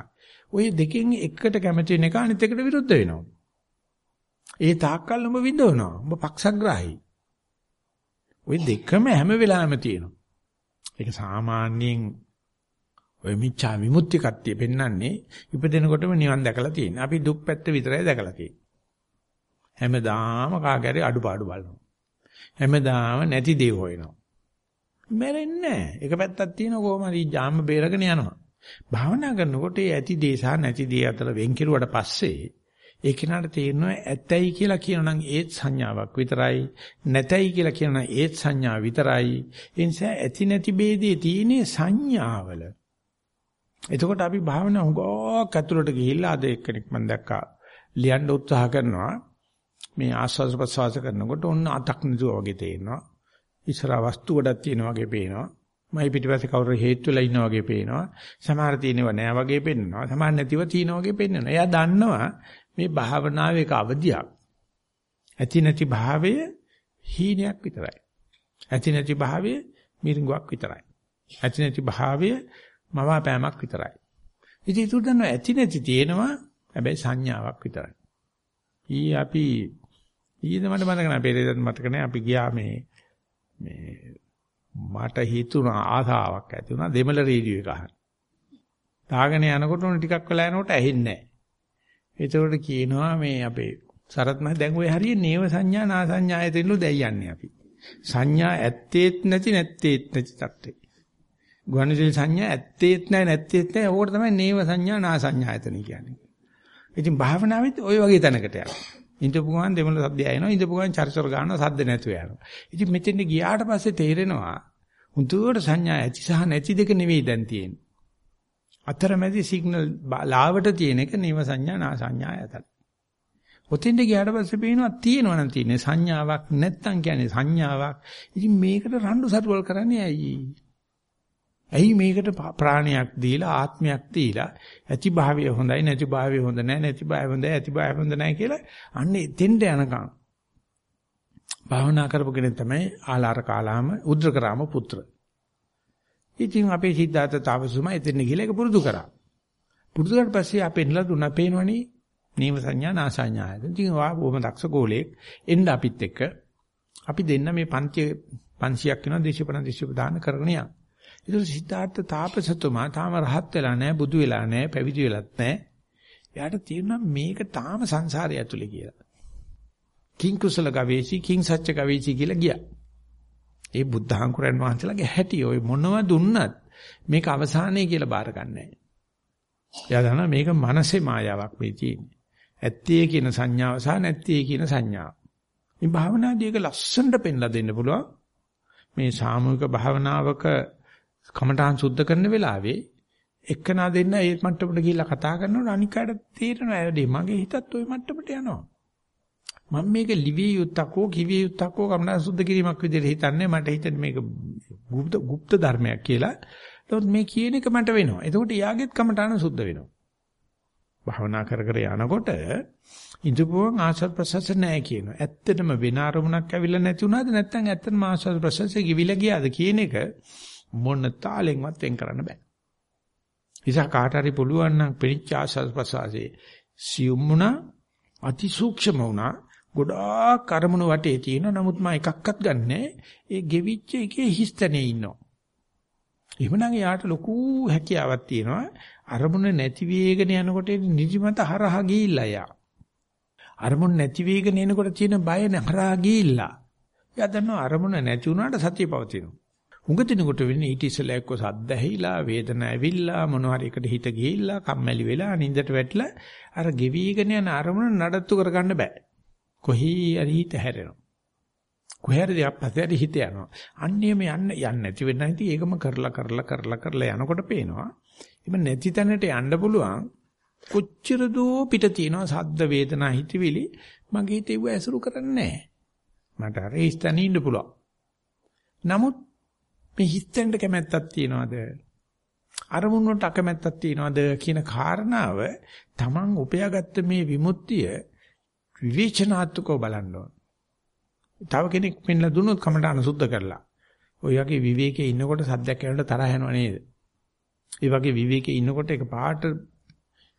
ওই දෙකෙන් එකකට කැමති වෙන එක අනිත් එකට විරුද්ධ වෙනවා. ඒ තාක්කල් ඔබ විඳවනවා. ඔබ පක්ෂග්‍රාහී. ওই දෙකම හැම වෙලාවෙම තියෙනවා. ඒක සාමාන්‍යයෙන් ඔය මිච්ඡා විමුක්ති කට්ටිය පෙන්වන්නේ ඉපදෙනකොටම නිවන් දැකලා තියෙන. අපි දුක් පැත්ත විතරයි දැකලා තියෙන්නේ. හැමදාම කාගෑරේ අඩුපාඩු බලනවා. හැමදාම නැති දේ හොයනවා. මැරෙන්නේ නැහැ. එක පැත්තක් තියෙන කොහොම හරි ජාම බේරගෙන යනවා. භාවනා කරනකොට ඒ ඇති දේ සහ නැති දේ අතර වෙන් කෙරුවට පස්සේ ඒ කෙනාට තේරෙනවා ඇතයි කියලා කියනනම් ඒත් සංඥාවක් විතරයි නැතයි කියලා කියනනම් ඒත් සංඥා විතරයි ඒ නිසා ඇති නැති ભેදේ තියෙන්නේ සංඥාවල එතකොට අපි භාවනා හුඟක් ඇතුළට ගිහිල්ලා අද එක්කෙනෙක් මම දැක්කා ලියන්න උත්සාහ කරනවා මේ ආස්වාද ප්‍රසවාස කරනකොට ඔන්න අතක් නදුවා වගේ තේරෙනවා ඉස්සරහ වස්තු ගොඩක් තියෙනවා වගේ පේනවා මයි පිටිපස්සේ කවුරු හේතු වෙලා ඉන්නා වගේ පේනවා සමහර තියෙනව නෑ වගේ පේනවා සමහර නැතිව තියෙනවා වගේ පේනවා එයා දන්නවා මේ භාවනාවේ එක අවදියක්. ඇති නැති භාවය හීනයක් විතරයි. ඇති නැති භාවය මිරිඟුවක් විතරයි. ඇති නැති භාවය මවාපෑමක් විතරයි. ඉතින් ඒක උදන්න ඇති නැති තියෙනවා හැබැයි සංඥාවක් විතරයි. ඊ අපි ඊයේද මට මතක නැහැ පෙරේදත් මතක නැහැ අපි ගියා මේ මේ මට හිතුණා ආසාවක් ඇති වුණා දෙමළ රේඩියෝ එක අහන්න. දාගෙන යනකොට උන ටිකක් වෙලා යනකොට ඇහෙන්නේ නැහැ. ඒතකොට කියනවා මේ අපේ සරත් මහ දැන් ඔය හරිය නේව සංඥා නා සංඥායතෙන්ලු දැන් යන්නේ අපි. සංඥා ඇත්තේත් නැති නැත්තේත් නැති තත්ත්වේ. ගුවන්විදුලි සංඥා ඇත්තේත් නැහැ නැත්තේත් නැහැ. ඕකට තමයි නේව සංඥා නා සංඥායතන කියන්නේ. ඉතින් භාවනාවෙත් ওই වගේ තැනකට යනවා. ඉඳපු ගමන් දෙමළ සද්දය එනවා. ඉඳපු ගමන් චරිචර ගන්නවා සද්ද නැතුව යනවා. ඉතින් මෙතෙන්ට ගියාට පස්සේ තේරෙනවා හුදුවට සංඥා ඇති සහ නැති දෙක නෙවෙයි දැන් තියෙන්නේ. අතරමැදි සිග්නල් ලාවට තියෙන එක නේව සංඥා නා සංඥායතන. ඔතෙන්ට ගියාට පස්සේ පේනවා තියෙනවා නම් තියෙන්නේ සංඥාවක් නැත්තම් කියන්නේ සංඥාවක්. ඉතින් මේකට රණ්ඩු සරුවල් කරන්නේ ඇයි? ඇයි මේකට ප්‍රාණයක් දීලා ආත්මයක් දීලා ඇති භාවය හොඳයි නැති භාවය හොඳ නැහැ නැති භාවය හොඳයි ඇති භාවය හොඳ නැහැ කියලා අන්න එතෙන්ට යනකම් භාවනා කරපු කෙනෙක් තමයි ආලාර කාලාම උද්දකරාම පුත්‍ර. ඉතින් අපේ සිද්ධාර්ථ තාපසුමා එතෙන් ගිහලා ඒක පුරුදු කරා. පුරුදු කරලා පස්සේ අපේ ඉන්නලා දුන්නා පේනවනේ නීව සංඥා නාසඤ්ඤාය. ඉතින් වා බොහොම දක්ෂ ගෝලෙක් එන්න අපිත් එක්ක අපි දෙන්න මේ පන්ති 500ක් වෙනවා දේශපණ දේශපදාන කරගෙන යනවා. ඒක සිද්ධාර්ථ තාපසතුමා තාම රහත් වෙලා නැහැ, බුදු වෙලා නැහැ, පැවිදි වෙලත් නැහැ. එයාට තේරුණා මේක තාම සංසාරය ඇතුලේ කියලා. කිං කුසල ගවේෂී, කිං සත්‍ය ගවේෂී කියලා ගියා. ඒ බුද්ධහංකුරයන් වහන්සේලාගේ හැටි ඔය මොනව දුන්නත් මේක අවසානයේ කියලා බාර ගන්නෑ. එයා දන්නා මේක මනසේ මායාවක් මේ තියෙන්නේ. ඇත්තේ කියන සංඥාව සහ නැත්තේ කියන සංඥාව. මේ භාවනාදී එක ලස්සනට පෙන්ලා දෙන්න පුළුවන්. මේ සාමූහික භාවනාවක කමඨාන් සුද්ධ කරන වෙලාවේ එක්කනා දෙන්න ඒ මට්ටමට ගිහිල්ලා කතා කරනකොට අනික් අයට තේරෙනවා ඇයි මගේ හිතත් ওই මට්ටමට යනවා. මම මේක ලිවිය යුත්තක් හෝ කිවිය යුත්තක් හෝ කමඨාන් සුද්ධ කිරීමක් විදිහට හිතන්නේ මට හිතෙන්නේ මේක গুপ্ত গুপ্ত ධර්මයක් කියලා. නමුත් මේ කියන එක මට වෙනවා. එතකොට යාගෙත් කමඨාන සුද්ධ වෙනවා. භාවනා කර කර යනකොට ඉඳපුවන් ආශ්වාස ප්‍රශ්වාස නැහැ කියනවා. ඇත්තටම වෙන අරමුණක් ඇවිල්ලා නැති වුණාද නැත්නම් ඇත්තටම ආශ්වාස ප්‍රශ්වාසය ගිවිලා ගියාද කියන එක මොන තාලෙන්වත් වෙන් කරන්න බෑ. ඉතින් කාට හරි පුළුවන් නම් පිළිච්ච ආශ්වාස ප්‍රශ්වාසයේ සියුම් වුණා අති සූක්ෂම වුණා ගොඩාක් අරමුණු වටේ තියෙනවා නමුත් මම එකක්වත් ගන්නෑ ඒ ගෙවිච්ච එකේ හිස්තනේ ඉන්නවා. එහෙමනම් යාට ලොකු හැකියාවක් තියෙනවා අරමුණ නැති වේගන යනකොට නිදිමත හරහා ගිහිල්ලා යා. අරමුණ නැති වේගන එනකොට තියෙන බය හරහා ගිහිල්ලා. යා දන්නවා අරමුණ නැති වුණාට සතිය පවතිනවා. හුඟ දිනකොට වෙන්නේ ඊට ඉස්සෙල්ලා එක්ක සද්ද ඇහිලා වේදනාව ඇවිල්ලා මොනවා හරි එකට හිත ගිහිල්ලා කම්මැලි වෙලා නිින්දට වැටිලා අර ගෙවිගෙන යන අරමුණ නඩත්තු කරගන්න බෑ. කොහි හරි හිත හැරෙනවා. කොහේ හරි අපතේ හරි හිත යනවා. අන්නේම යන්න යන්නේ නැති වෙන්න නැති ඒකම කරලා කරලා කරලා කරලා යනකොට පේනවා එimhe නැති තැනට යන්න පුළුවන් කොච්චර දෝ පිට තියෙනවා සද්ද වේදනා හිතවිලි මගේ හිතේ ඒව ඇසුරු කරන්නේ නැහැ. මට අර ඉස්තන ඉන්න පුළුවන්. නමුත් මේ හිතෙන්ට කැමැත්තක් තියනවාද? අරමුණ වලට අකමැත්තක් තියනවාද කියන කාරණාව Taman උපයාගත්ත මේ විමුක්තිය විවේචනාත්මකව බලන්න ඕන. තව කෙනෙක් මෙන්න දුන්නොත් කමටහන සුද්ධ කරලා. ඔය වගේ විවේකයේ ඉන්නකොට සද්දයක් යනකොට තරහ යනව නේද? ඒ වගේ විවේකයේ ඉන්නකොට එක පාට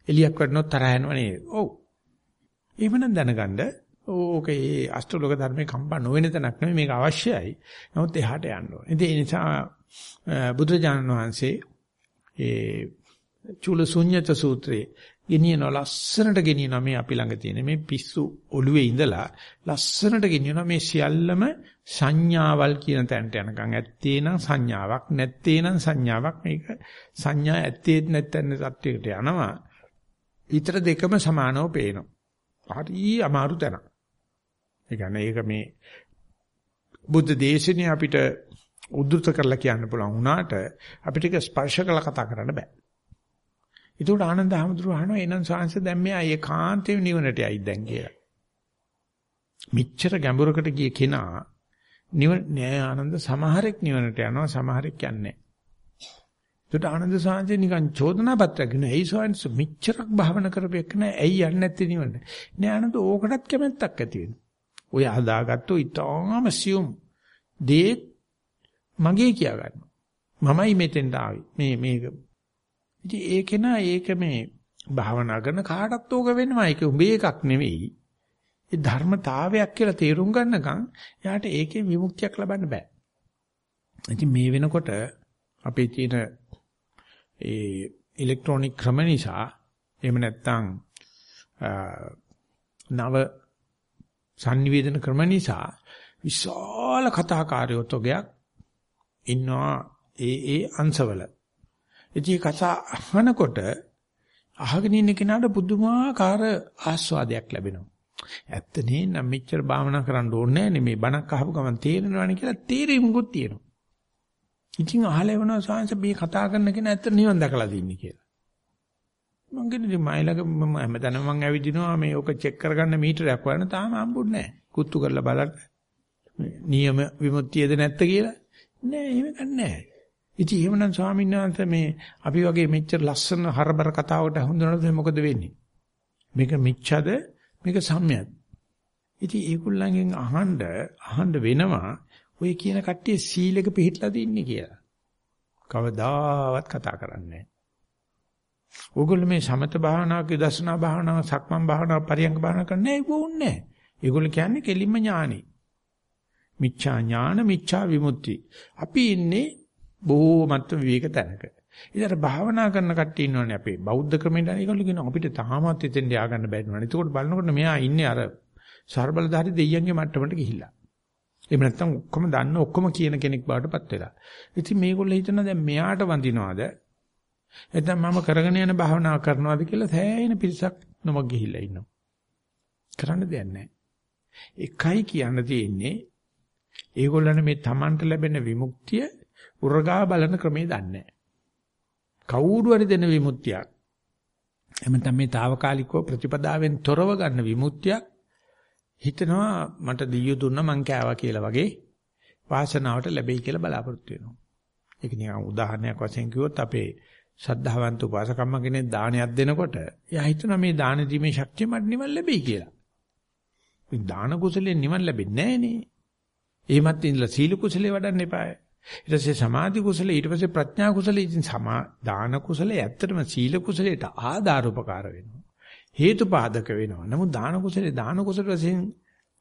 එලියක් වටනොත් තරහ යනව නේද? ඔව්. එහෙමනම් දැනගන්න ඕකේ අෂ්ටලෝක ධර්මේ කම්පා නොවන තැනක් නෙමෙයි මේක අවශ්‍යයි. නමුත් එහාට යන්න ඕනේ. ඉතින් ඒ නිසා බුදුරජාණන් වහන්සේ ඒ චූල ශුන්්‍යත සූත්‍රයේ ගෙනියන ලස්සනට ගෙනියන මේ අපි ළඟ තියෙන මේ පිස්සු ඔළුවේ ඉඳලා ලස්සනට ගෙනියන මේ සියල්ලම සංඥාවල් කියන තැනට යනකම්. ඇත්තේ නම් සංඥාවක් නැත්තේ නම් සංඥාවක්. මේක සංඥා ඇත්තේ නැත්නම් තත්වයකට යනවා. ඊතර දෙකම සමානව පේනවා. හරි අමාරු තැන ඒ කියන්නේ ඒක මේ බුද්ධ දේශනේ අපිට උද්දෘත කරලා කියන්න පුළුවන් වුණාට අපිට ඒක ස්පර්ශ කළා කතා කරන්න බෑ ඒකට ආනන්ද හැමතුරු අහනවා එනන් සාංශ දැන් මෙයා ඒකාන්තයෙන් නිවනට යයි දැන් කියලා. මිච්ඡර ගැඹුරකට ගිය කෙනා නිවන නෑ ආනන්ද සමහරෙක් නිවනට යනවා සමහරෙක් යන්නේ ඒකට ආනන්ද සාන්තේ නිකන් චෝදනා පත්‍රයක් නේ. ඒ සෝයන්ස් මිච්චරක් භාවනා කරපෙක් නෑ. ඇයි යන්නේ නැත්තේ නිවන්න? නෑ ආනන්ද ඕකටත් කැමැත්තක් ඇති වෙනවා. ඔය හදාගත්තු ඊටාම සියුම් දේ මගේ කියා ගන්නවා. මමයි මෙතෙන්ට ආවේ. මේ මේක. ඉතින් ඒක නා ඒක මේ භාවනා කරන කාටත් ඕක වෙනවා. ඒක උඹේ එකක් නෙවෙයි. ඒ ධර්මතාවයක් කියලා තේරුම් ගන්නකම් යාට ඒකේ විමුක්තියක් ලබන්න බෑ. ඉතින් මේ වෙනකොට අපේ තියෙන ඒ ඉලෙක්ට්‍රොනික ක්‍රම නිසා එහෙම නැත්නම් නව sannivedana ක්‍රම නිසා විශාල කතාකාරයෝ තොගයක් ඉන්නවා ඒ ඒ අංශවල. ඉතින් කතා අහනකොට අහගෙන ඉන්න කෙනාට පුදුමාකාර ආස්වාදයක් ලැබෙනවා. ඇත්ත නේ නම් මෙච්චර භාවනා කරන්න ඕනේ නෑ මේ බණක් අහපු ගමන් තේරෙනවනේ කියලා තේරීමුකුත් තියෙනවා. ඉතින් අහලා එවනවා සාංශ මේ කතා කරන කෙනා ඇත්ත නිවන් දැකලා තින්නේ කියලා. මං කියන්නේ මයි ළඟ මම හැමදාම මං ඇවිදිනවා මේ ඔක චෙක් කරගන්න මීටරයක් වරන තාම හම්බුන්නේ නැහැ. කුත්තු කරලා බලන්න. නියම විමුක්තියද නැත්ද කියලා? නෑ එහෙම ගන්නෑ. ඉතින් එහෙමනම් ස්වාමීන් වහන්සේ මේ අපි වගේ මෙච්චර ලස්සන හරබර කතාවට හඳුනනොත් මොකද වෙන්නේ? මේක මිච්ඡද? මේක සම්‍යක්ද? ඉතින් ඒගොල්ලන්ගෙන් අහන්න අහන්න වෙනවා ඔය කියන කට්ටිය සීලෙක පිළිట్లా දින්නේ කියලා. කවදාවත් කතා කරන්නේ නැහැ. ඕගොල්ලෝ මේ සමත භාවනාවක දර්ශනා භාවනාව සක්මන් භාවනාව පරියංග භාවනාව කරන්නේ ඒක වුන්නේ නැහැ. ඒගොල්ලෝ කියන්නේ කෙලින්ම ඥානෙ. මිච්ඡා ඥාන මිච්ඡා විමුක්ති. අපි ඉන්නේ බොහෝමත් විවේක තැනක. ඉතින් භාවනා කරන කට්ටිය ඉන්නවනේ අපේ බෞද්ධ ක්‍රමෙන් ඒගොල්ලෝ කියන අපිට තාමත් එතෙන් යා ගන්න බැරි නෝනේ. ඒකෝට බලනකොට මෙයා ඉන්නේ අර ਸਰබලධාරි දෙයියන්ගේ මට්ටමට ගිහිල්ලා. එහෙම නැත්නම් ඔක්කොම දන්න ඔක්කොම කියන කෙනෙක් බවටපත් වෙලා. ඉතින් මේගොල්ලෝ හිතනවා දැන් මෙයාට වඳිනවද? එතන මම කරගෙන යන භාවනාව කරනවාද කියලා සෑහෙන පිරිසක් නොමග ගිහිල්ලා ඉන්නවා. කරන්න දෙයක් නැහැ. එකයි කියන්න තියෙන්නේ ඒගොල්ලන් මේ Tamanට ලැබෙන විමුක්තිය උරගා බලන ක්‍රමේ දන්නේ කවුරු හරි දෙන විමුක්තියක් එමෙන්න මේ తాවකාලිකව ප්‍රතිපදාවෙන් තොරව ගන්න විමුක්තියක් හිතනවා මට දීයු දුන්න මං කෑවා කියලා වගේ වාසනාවට ලැබෙයි කියලා බලාපොරොත්තු වෙනවා. ඒක නිකන් උදාහරණයක් වශයෙන් කිව්වොත් අපේ ශ්‍රද්ධාවන්ත උපාසකම්ම කෙනෙක් දානයක් දෙනකොට එයා හිතනවා මේ දාන දීමේ ශක්තිය මට නිවන් ලැබෙයි කියලා. මේ දාන කුසලයෙන් නිවන් ලැබෙන්නේ නැහනේ. එහෙමත් ඉඳලා සීල කුසලේ වඩන්න එපායි. ඊට පස්සේ සමාධි කුසලේ ඊට පස්සේ ප්‍රඥා කුසලේ ඉතින් සමා දාන කුසලේ ඇත්තටම සීල කුසලයට ආධාර උපකාර වෙනවා. හේතු පාදක වෙනවා. නමුත් දාන කුසලේ දාන කුසල වශයෙන්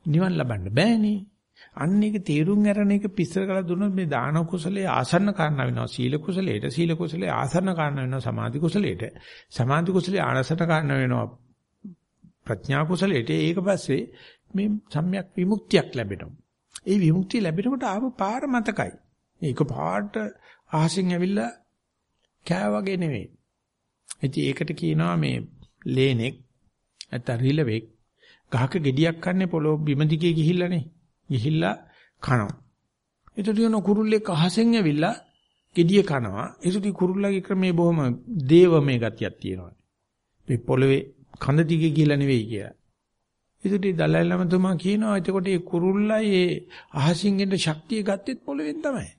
නිවන් ලබන්න බෑනේ. අන්න ඒක තේරුම් අරගෙන ඒක පිස්සර කරලා දුන්නොත් මේ දාන කුසලයේ ආසන්න කාරණා වෙනවා. සීල කුසලයට සීල කුසලයේ ආසන්න කාරණා වෙනවා සමාධි කුසලයට. සමාධි කුසලයේ ආනසන කාරණා වෙනවා ප්‍රඥා කුසලයට. ඒක පස්සේ මේ සම්‍යක් විමුක්තියක් ලැබෙනවා. ඒ විමුක්තිය ලැබෙනකොට ආව පාර මතකයි. ඒක පාට අහසින් ඇවිල්ලා කෑ වගේ නෙවෙයි ඉතින් ඒකට කියනවා මේ ලේනෙක් නැත්නම් රිලෙවෙක් ගහක ගෙඩියක් කන්නේ පොළොව බිම දිගේ ගිහිල්ලානේ. ගිහිල්ලා කනවා. එතකොට යන කුරුල්ලෙක් අහසෙන් ඇවිල්ලා gediye කනවා. ඒසුටි කුරුල්ලගේ ක්‍රමේ බොහොම දේවමය ගතියක් තියෙනවා. මේ පොළවේ කඳ දිගේ ගිහිල්ලා නෙවෙයි කියලා. ඒසුටි දලයි ළමතුමා කියනවා එතකොට මේ කුරුල්ලයි ඒ අහසින් එන ශක්තිය ගත්තෙත් පොළවෙන් තමයි.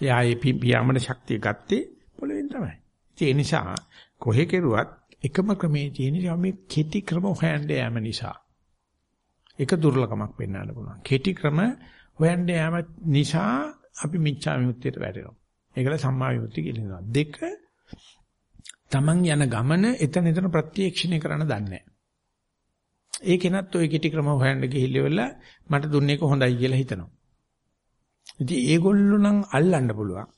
එයා ඒ පියාඹන ශක්තිය ගත්තේ පොළවෙන් තමයි. ඒ නිසා කොහෙ කෙරුවත් එකම ක්‍රමේ තියෙන මේ කෙටි ක්‍රම හොයන්න යාම නිසා. ඒක දුර්ලභමක් වෙන්නන්න පුළුවන්. කෙටි ක්‍රම හොයන්න යාම නිසා අපි මිච්ඡා විමුක්තියට වැටෙනවා. ඒකල සම්මා විමුක්තිය කියනවා. දෙක තමන් යන ගමන එතන එතන ප්‍රත්‍යක්ෂණය කරන්න දන්නේ ඒකෙනත් ওই කෙටි ක්‍රම හොයන්න ගිහිල්ලා මට දුන්නේ එක හොඳයි කියලා හිතනවා. ඉතින් ඒගොල්ලෝ නම් අල්ලන්න පුළුවන්.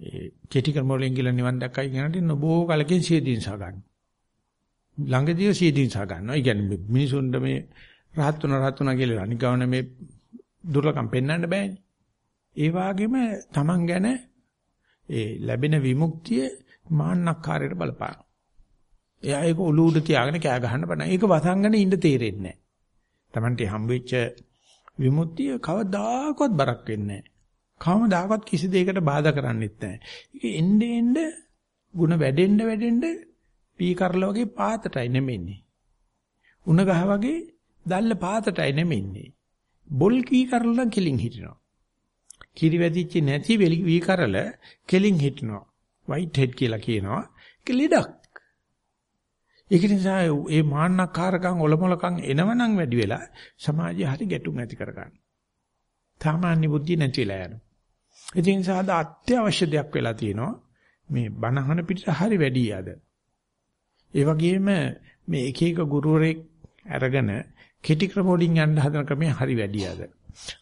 ඒ කෙටි ක්‍රම වලින් කියලා නිවන් දැක්කයි කියනට නොබෝ කලකින් සියදීන්සා ගන්න. ළඟදී සියදීන්සා ගන්නවා. ඒ කියන්නේ මිනිසුන්ට මේ රහත් වුණා රහත් වුණා කියලා අනිගවන මේ දුර්ලකම් පෙන්වන්න බෑනේ. ඒ වගේම Taman ගැන ඒ ලැබෙන විමුක්තිය මාන්නක්කාරයට බලපාන. එයා ඒක ඔලු උඩ තියාගෙන කෑ ගහන්න බෑ. ඒක වසංගන ඉන්න තේරෙන්නේ නැහැ. Tamante හම්බෙච්ච විමුක්තිය කවදාකවත් බරක් වෙන්නේ නැහැ. කවමදාකවත් කිසි දෙයකට බාධා කරන්නෙත් නැහැ. ඒක එnde end ಗುಣ වැඩෙන්න වැඩෙන්න පී කරල වගේ පාතටයි නෙමෙන්නේ. උණ ගහ වගේ දැල්ල පාතටයි නෙමෙන්නේ. බොල් කී කරලා කෙලින් හිටිනවා. කිරි වැදිච්ච නැති වී කරල කෙලින් හිටනවා. white head කියලා කියනවා. ඒක ලෙඩක්. ඒක නිසා මේ මාන්නකාරකම් ඔලොමලකම් එනවනම් වැඩි වෙලා සමාජය හරි ගැටුම් ඇති කරගන්න. සාමාන්‍ය බුද්ධිය නැති වෙලා යනවා. ඒ නිසා අද අත්‍යවශ්‍ය දෙයක් වෙලා තියෙනවා. මේ බණහන පිටට හරි වැඩි ආද. ඒ වගේම මේ එක එක ගුරුවරයෙක් අරගෙන කෙටි ක්‍රම වලින් යන්න හදන ක්‍රමය හරි වැඩි ආද.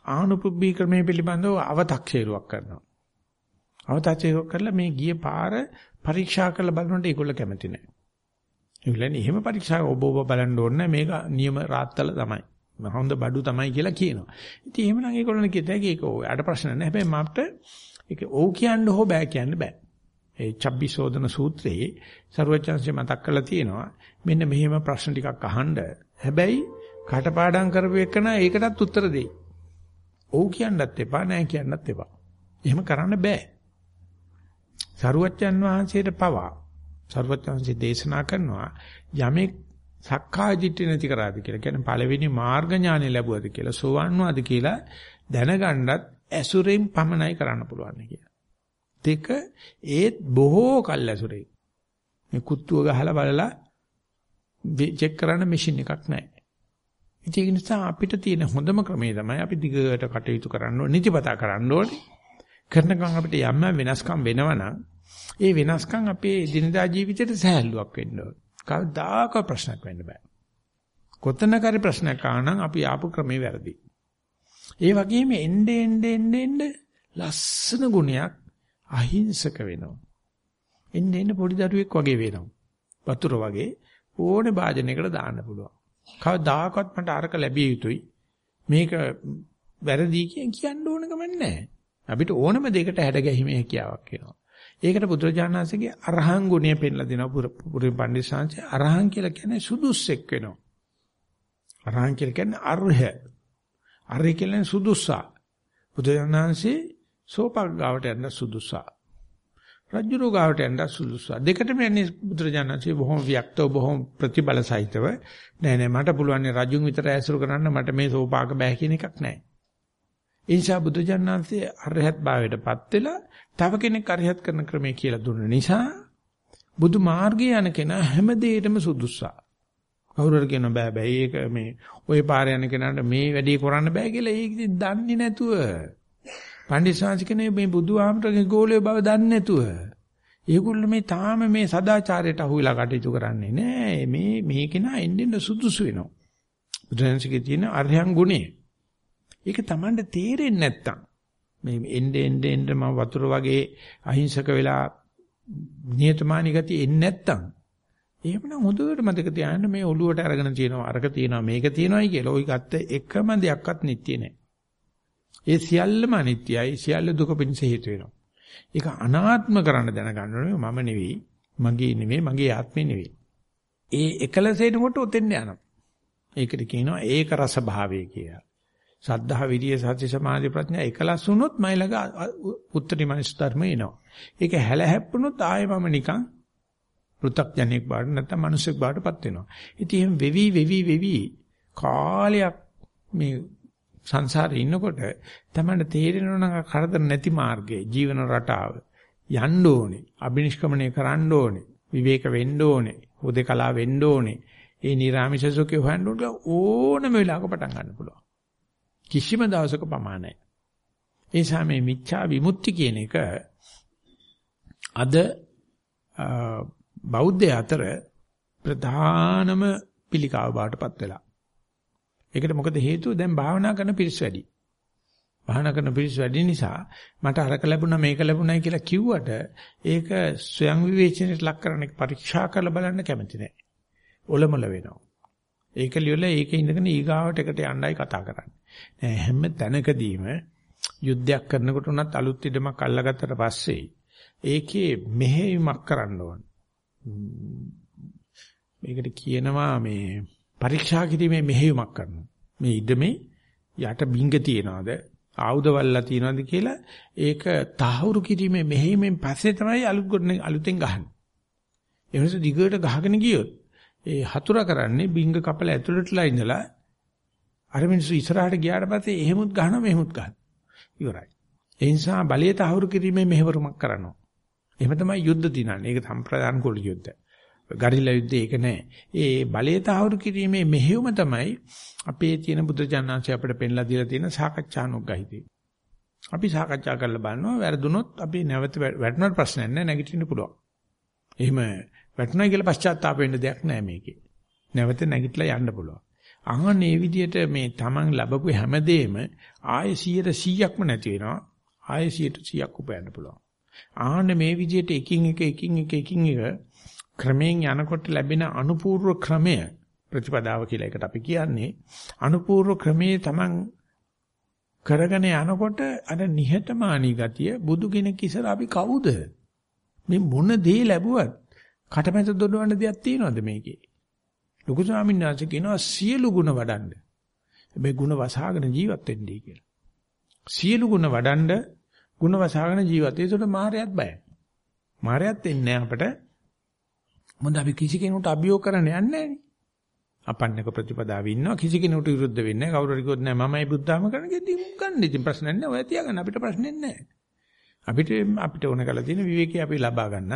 ආනුපුබ්බී ක්‍රමය පිළිබඳව අව탁සේරුවක් කරනවා. අව탁සේරුවක් කරලා මේ ගිය පාර පරීක්ෂා කරලා බලනකොට ඒගොල්ල කැමති නැහැ. ඒගොල්ලන් එහෙම පරීක්ෂා ඔබ ඔබ බලන්න ඕනේ මේක නියම රාත්තල තමයි. හොඳ බඩු තමයි කියලා කියනවා. ඉතින් එහෙමනම් ඒගොල්ලන් කියත හැකි ඒක ඔයාට ප්‍රශ්න නැහැ. හැබැයි මාප්ට ඒක ඔව් කියන්න හෝ බෑ කියන්න බෑ. ඒ චබ්බිසෝදන සූත්‍රයේ සර්වචන්සේ මතක් කරලා තියෙනවා මෙන්න මෙහෙම ප්‍රශ්න ටිකක් අහන්න. හැබැයි කටපාඩම් කරපු එකන ඒකටත් උත්තර දෙයි. ඔව් කියන්නත් එපා නෑ කියන්නත් එපා. එහෙම කරන්න බෑ. සරුවච්චන් වහන්සේට පවා සරුවච්චන්සේ දේශනා කරනවා යමෙක් සක්කාය දිට්ඨිය නැති කරාද කියලා. කියන්නේ පළවෙනි මාර්ග ඥානෙ ලැබුවද කියලා, සෝවන් වුණාද කියලා දැනගන්නත් ඇසුරෙන් පමණයි කරන්න පුළුවන් කියලා. දෙක ඒත් බොහෝ කල් ඇසුරේ. මේ කුත්තුව ගහලා බලලා චෙක් කරන්න මැෂින් එකක් නැහැ. ඒක නිසා අපිට තියෙන හොඳම ක්‍රමය තමයි අපි දිගට කටයුතු කරන්න ඕනේ, නිතිපතා කරන්න ඕනේ. කරන ගමන් අපිට යම් වෙනස්කම් වෙනවනම් ඒ වෙනස්කම් අපේ දිනදා ජීවිතේට සහැල්ලුවක් වෙන්න ඕනේ. කවදාක ප්‍රශ්නයක් වෙන්න බෑ. කොතනකරි ප්‍රශ්නයක් ආනනම් අපි ආපු ක්‍රමේ වැරදි. ඒ වගේම එnde ende ende ende ලස්සන ගුණයක් අහිංසක වෙනවා. එන්න එන්න පොඩි දරුවෙක් වගේ වෙනවා. වතුර වගේ ඕනේ භාජනයකට දාන්න පුළුවන්. කවදාකවත් මට අරක ලැබිය යුතුයි. මේක වැරදි කියන කියන්න ඕන ගමන් නැහැ. අපිට ඕනම දෙයකට හැඩ ගැහිමේ හැකියාවක් වෙනවා. ඒකට බුදුරජාණන්සේගේ අරහං ගුණය පෙන්ලා දෙනවා පුරුම පඬිස්සංශය අරහං කියලා කියන්නේ සුදුස්සෙක් වෙනවා. අරහං කියලා කියන්නේ අරහ. අරහ කියන්නේ සුදුස්සා. බුදුරජාණන්සේ සෝපක් ගාවට යන සුදුස්සා. රජ්ජුරෝ ගාවට යන්න සුදුස්සා. දෙකටම යන්නේ බුදුරජාණන්සේ බොහොම වික්තව බොහොම ප්‍රතිබල සහිතව. නෑ නෑ මට පුළුවන් රජුන් විතර ඇසුරු කරන්න මට මේ සෝපාක බෑ කියන එකක් නෑ. ඒ නිසා බුදුජානනාංශයේ අරහත් භාවයටපත් වෙලා තව කෙනෙක් අරහත් කරන ක්‍රමය කියලා දුන්න නිසා බුදු මාර්ගයේ යන කෙනා හැම දෙයකටම සුදුස්සා. කවුරුහරි කියන බෑ බෑ ඒක මේ ওই පාර යන කෙනාට මේ වැඩේ කරන්න බෑ කියලා ඒක දන්නේ නැතුව පඬිස්සාංශකනේ මේ බුදුහාමරගේ ගෝලයේ බව දන්නේ නැතුව ඒගොල්ලෝ මේ තාම මේ සදාචාරයට අහුවිලා කටයුතු කරන්නේ නෑ මේ මේ කෙනා එන්නෙන්න සුදුසු වෙනවා බුදුරජාණන්සේ තියෙන අරහං ගුණය ඒක Tamanට තේරෙන්නේ නැත්තම් මේ එnde ende ende මම වතුර වගේ අහිංසක වෙලා නියතමානී ගතිය එන්නේ නැත්තම් එහෙමනම් හොඳට මතක තියාගන්න මේ ඔළුවට අරගෙන තියෙනවා අරක තියෙනවා මේක තියෙනවායි කියලා. ওই ගත්ත එකම දෙයක්වත් නිට්ටිය නෑ. ඒ සියල්ලම අනිත්‍යයි. සියල්ල දුක පිණිස හේතු වෙනවා. ඒක අනාත්ම කරන්න දැනගන්න ඕනේ මම නෙවෙයි, මගේ නෙවෙයි, මගේ ආත්මේ නෙවෙයි. ඒ එකලසේනකොට උතෙන් යනවා. ඒකට කියනවා ඒක රස භාවය කියලා. සද්ධා විරිය සති සමාධි ප්‍රඥා එකලස් වුණොත් මයිලක උත්තරී මනස් ධර්ම එනවා. ඒක හැල හැප්පුණොත් ආයෙ මම නිකන් පෘථග්ජනෙක් බාට නැත්නම් මිනිසෙක් බාටපත් වෙනවා. ඉතින් එහෙම වෙවි වෙවි වෙවි කාලයක් මේ සංසාරේ ඉන්නකොට තමයි තේරෙනවා නම් කරදර නැති මාර්ගයේ ජීවන රටාව යන්න ඕනේ අබිනිෂ්ක්‍මණය කරන්න ඕනේ විවේක වෙන්න ඕනේ උදේකලා වෙන්න ඕනේ. ඒ නිර්ාමිෂ සුඛය හොයන්න ඕනම වෙලාවක පටන් ගන්න පුළුවන්. කිසිම දවසක ප්‍රමාණයි ඒ නිසා මේ මිච්ඡා විමුක්ති කියන එක අද බෞද්ධ අතර ප්‍රධානම පිළිකාව බාටපත් වෙලා ඒකට මොකද හේතුව දැන් භාවනා කරන පිරිස් වැඩි. භාවනා කරන පිරිස් වැඩි නිසා මට අරක ලැබුණා මේක ලැබුණායි කියලා කිව්වට ඒක ස්වයං විවේචනයට ලක් කරන එක පරීක්ෂා කරලා බලන්න කැමති නැහැ. ඔලමල වෙනවා. ඒක ලියලා ඒකේ ඉඳගෙන ඊගාවට එකට යන්නයි කතා කරන්නේ. නෑ හැම තැනකදීම යුද්ධයක් කරනකොට උනත් අලුත් ඉදමක් අල්ලගත්තට පස්සේ ඒකේ මෙහෙයුමක් කරන්න ඕන. මේකට කියනවා මේ පරීක්ෂා කිරීමේ මෙහෙයුමක් කරනවා. මේ ඉදමේ යට බිංග තියනවාද ආයුධ වල්ලා තියනවාද කියලා ඒක තහවුරු කිරීමේ මෙහෙයුමෙන් පස්සේ තමයි අලුත් ගොඩ අලුතෙන් ගහන්නේ. ඒ නිසා දිගට ගහගෙන ගියොත් ඒ හතුර කරන්නේ බිංග කපල ඇතුළටලා ඉඳලා අර මිනිස්සු ඉස්සරහට ගියාට පස්සේ එහෙමුත් ගහනවා මෙහෙමුත් ගහනවා. ඉවරයි. ඒ නිසා බලය තහවුරු කිරීමේ මෙහෙවරුමක් කරනවා. එහෙම තමයි යුද්ධ දිනන්නේ. ඒක සම්ප්‍රදාන කුල යුද්ධ. ගරිල්ලා යුද්ධ ඒක නෑ. ඒ බලය තහවුරු කිරීමේ මෙහෙයුම තමයි අපේ තියෙන බුදුජානනාංශය අපිට පෙන්ලා දීලා තියෙන සාකච්ඡානුග්‍රහිතේ. අපි සාකච්ඡා කරලා බලනවා වැරදුනොත් අපි නැවත වැටුණාට ප්‍රශ්නයක් නෑ නැගිටින්න පුළුවන්. එහෙම වැටුණා කියලා පශ්චාත්තාප වෙන්න දෙයක් නෑ මේකේ. නැවත නැගිටලා යන්න පුළුවන්. අහන්නේ මේ විදිහට මේ Taman ලැබපු හැමදේම ආයෙ 100%ක්ම නැති වෙනවා. ආයෙ 100%ක් උපයන්න පුළුවන්. ආහන්නේ මේ විදිහට එකින් එක එකින් එක එකින් එක ක්‍රමයෙන් යනකොට ලැබෙන අනුපූර්ව ක්‍රමය ප්‍රතිපදාව කියලා එකට අපි කියන්නේ අනුපූර්ව ක්‍රමයේ Taman කරගෙන යනකොට අර නිහතමානී ගතිය බුදු කෙනෙක් ඉස්සර අපි කවුද මේ මොන දේ ලැබුවත් කටමැද දොඩවන්න දෙයක් තියනවද මේකේ ලොකු ස්වාමීන් වහන්සේ කියනවා සියලු ಗುಣ වඩන්න. හැබැයි ಗುಣ වසහාගෙන ජීවත් වෙන්නයි කියලා. සියලු ಗುಣ වඩන්න ಗುಣ වසහාගෙන ජීවත්. ඒකට මායයත් බයයි. මායයත් එන්නේ අපට. මොඳ අපි කිසි කෙනෙකුට අභියෝග කරන්න යන්නේ නැහැ. අපන්නක ප්‍රතිපදාවේ ඉන්නවා කිසි කෙනෙකුට විරුද්ධ වෙන්නේ නැහැ. කවුරු හරි කිව්වොත් නෑ මමයි බුද්ධාම කරන ගෙදී ගන්න. ඉතින් ප්‍රශ්නයක් නෑ. ඔය තියාගන්න අපිට ප්‍රශ්නයක් නෑ. අපිට අපිට ඕන කරලා තියෙන විවේකී අපි ලබා ගන්න.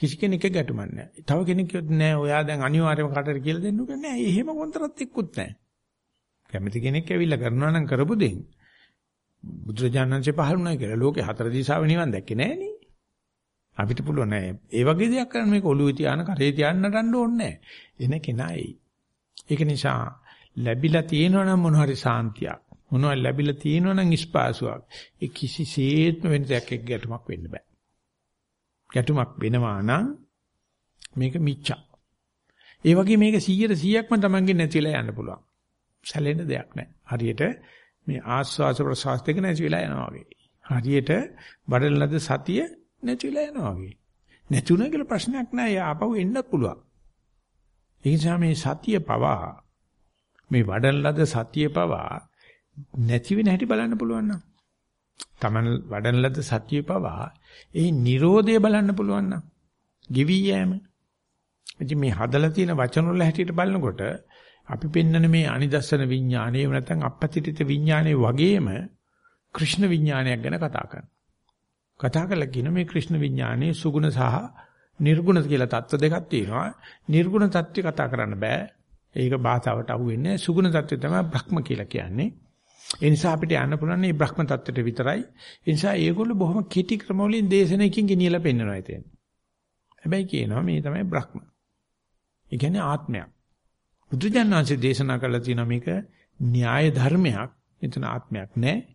කිසි කෙනෙක් ගැටුමක් නැහැ. තව කෙනෙක් කියොත් නෑ ඔයා දැන් අනිවාර්යයෙන්ම කටට කියලා දෙන්න ඕනේ නෑ. එහෙම කොන්තරත් එක්කුත් නෑ. කැමති කෙනෙක් ඇවිල්ලා කරනවා නම් කරපු දෙයින්. බුදුරජාණන්සේ පහළුණා කියලා ලෝකේ හතර දිශාව නිවන් දැක්කේ නෑනේ. අපිට පුළුවන් නෑ. ඒ වගේ දෙයක් කරන්න මේක ඔළුවේ තියාන කරේ තියාන්න නටන්න ඕනේ නෑ. එන කෙනායි. ඒක නිසා ලැබිලා තියෙනවා නම් මොන හරි සාන්තියක්. මොනවා ලැබිලා තියෙනවා නම් ස්පාසුවක්. ඒ කිසිසේත්ම වෙන දෙයක් එක්ක ගැටුමක් වෙන්න බෑ. ගැටුමක් වෙනවා නම් මේක මිච්ඡා. ඒ වගේ මේක 100ට 100ක්ම Tamange නැතිලා යන්න පුළුවන්. සැලෙන්න දෙයක් නැහැ. හරියට මේ ආස්වාස ප්‍රසවාස දෙක නැති වෙලා යනවා වගේ. හරියට බඩන ලද සතිය නැති වෙලා යනවා වගේ. නැතුණ කියලා ප්‍රශ්නයක් නැහැ. ආපහු එන්නත් පුළුවන්. ඒ නිසා මේ සතිය පවා මේ වඩන ලද සතිය පවා නැති වෙන හැටි බලන්න පුළුවන් නම් Taman වඩන ලද සතිය පවා ඒ Nirodhe බලන්න පුළුවන් නම් ගෙවි යෑම. ඉතින් මේ හදලා තියෙන වචන වල හැටියට බලනකොට අපි පෙන්නන මේ අනිදස්සන විඥානය එහෙම නැත්නම් අපපතිත විඥානය වගේම කෘෂ්ණ විඥානයක් ගැන කතා කරනවා. කතා කරලා කියන මේ ක්‍රිෂ්ණ විඥානයේ සුගුණ සහ නිර්ගුණ කියලා தত্ত্ব දෙකක් තියෙනවා. නිර්ගුණ தত্ত্বය කතා කරන්න බෑ. ඒක භාෂාවට අහු වෙන්නේ සුගුණ தত্ত্বය තමයි බ්‍රහ්ම කියලා කියන්නේ. ඒ නිසා අපිට යන්න පුළුවන් මේ බ්‍රහ්ම தত্ত্বයට විතරයි. ඒ නිසා ඒගොල්ලෝ බොහොම කෙටි ක්‍රමවලින් දේශනයකින් ගෙනියලා පෙන්නනවා ඉතින්. හැබැයි කියනවා මේ තමයි බ්‍රහ්ම. ඒ කියන්නේ ආත්මයක්. බුදුජානනාංශ දේශනා කළා තියෙනවා මේක න්‍යාය ධර්මයක්. එතන ආත්මයක් නැහැ.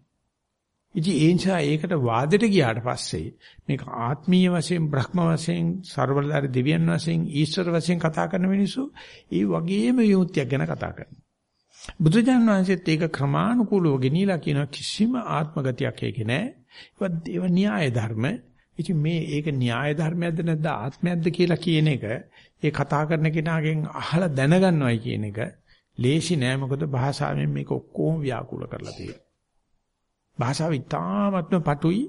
ඉතින් ඒ නිසා ඒකට වාදෙට ගියාට පස්සේ මේක ආත්මීය වශයෙන් බ්‍රහ්ම වශයෙන් ਸਰවලදාරි දෙවියන් වශයෙන් ඊශ්වර වශයෙන් කතා කරන මිනිස්සු ඒ වගේම විමුක්තියක් ගැන කතා කරනවා. බුදුජාණන් වහන්සේත් ඒක ක්‍රමානුකූලව ගෙනිලා කියන කිසිම ආත්ම ගතියක් ඒකේ නැහැ. ඒවා ඒවා න්‍යාය ධර්ම. ඉතින් මේ ඒක න්‍යාය ධර්මයක්ද නැද්ද ආත්මයක්ද කියලා කියන එක ඒ කතා කරන කෙනාගෙන් අහලා දැනගන්නවයි කියන එක ලේසි නෑ මොකද භාෂාවෙන් මේක ඔක්කොම ව්‍යාකූල කරලා තියෙනවා. භාෂාව ඉතාමත්ම පටුයි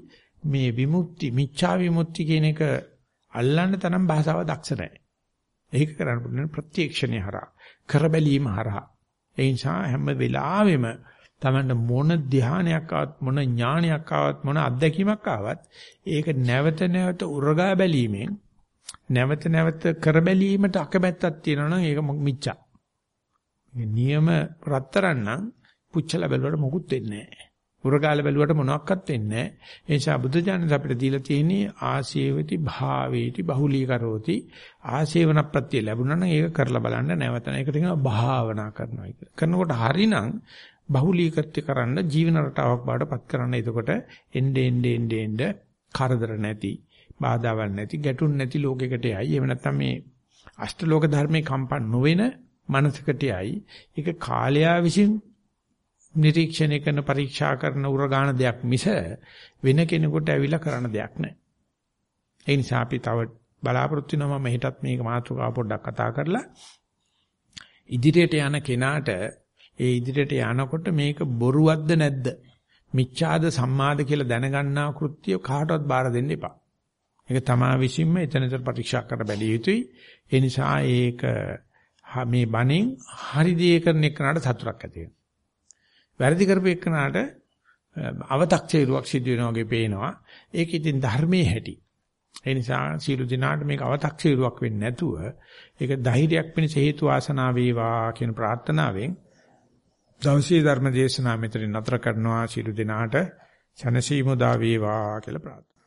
මේ විමුක්ති මිච්ඡා විමුක්ති කියන එක අල්ලන්න තරම් භාෂාව දක්ෂ නැහැ. ඒක කරන්න පුළුවන් ප්‍රත්‍යක්ෂණය හරහා කරබැලීම හරහා ඒ නිසා හැම වෙලාවෙම තමන්න මොන ධානයක් ආවත් මොන ඥානයක් ආවත් මොන අත්දැකීමක් ආවත් ඒක නැවත නැවත උරගා බැලීමෙන් නැවත නැවත කර බැලීමට අකමැත්තක් තියෙනවා නම් ඒක මිච්ඡා. නියම රත්තරන් නම් පුච්චලා බැලුවට මොකුත් වෙන්නේ නැහැ. උරගාල බැලුවට මොනවත් වෙන්නේ නැහැ. ඒ නිසා බුදුජානක අපිට දීලා තියෙන්නේ ආසේවති භාවේති බහුලී කරෝති ආසේවන ප්‍රත්‍ය ලැබුණා නම් ඒක කරලා බලන්න නැවත ඒකට කියනවා භාවනා කරනවා කියලා. කරනකොට හරිනම් බහුලීකృతి කරන්න ජීවන රටාවක් බාටපත් කරන්න. එතකොට එnde ende ende ende කරදර නැති, බාධාවල් නැති, ගැටුම් නැති ලෝකයකට යයි. එහෙම නැත්නම් මේ අෂ්ටලෝක ධර්මේ කම්පන් නොවන මනසකට යයි. ඒක කාලයා විසින් නිරීක්ෂණය කරන පරීක්ෂා කරන උරගාන දෙයක් මිස වෙන කෙනෙකුට ඇවිල්ලා කරන දෙයක් නැහැ. ඒ නිසා අපි තව බලාපොරොත්තු වෙනවා මම හෙටත් මේක මාතෘකාව පොඩ්ඩක් කතා කරලා ඉදිරියට යන කෙනාට ඒ ඉදිරියට යනකොට මේක බොරුවක්ද නැද්ද? මිච්ඡාද සම්මාද කියලා දැනගන්නා කෘත්‍ය කාටවත් බාර දෙන්න එපා. ඒක තමා විසින්ම එතනතර පරීක්ෂා කර බැලිය යුතුයි. ඒ නිසා ඒක මේ බණෙන් හරි දේ කරන එකනට සතුටක් ඇති වෙනවා. වැරදි කරපු එක්කනට අව탁චේරුවක් සිදු වෙනවා වගේ පේනවා. ඒක ඉතින් ධර්මයේ හැටි. ඒ නිසා සීල දිනාට මේක අව탁චේරුවක් වෙන්නේ නැතුව ඒක ධෛර්යයක් වෙනස හේතු ආසනාව වේවා කියන ප්‍රාර්ථනාවෙන් දවසේ ධර්ම දේශනාව මෙතන නතර කරනවා සීල දිනාට සනසීමු දා වේවා කියලා ප්‍රාර්ථනා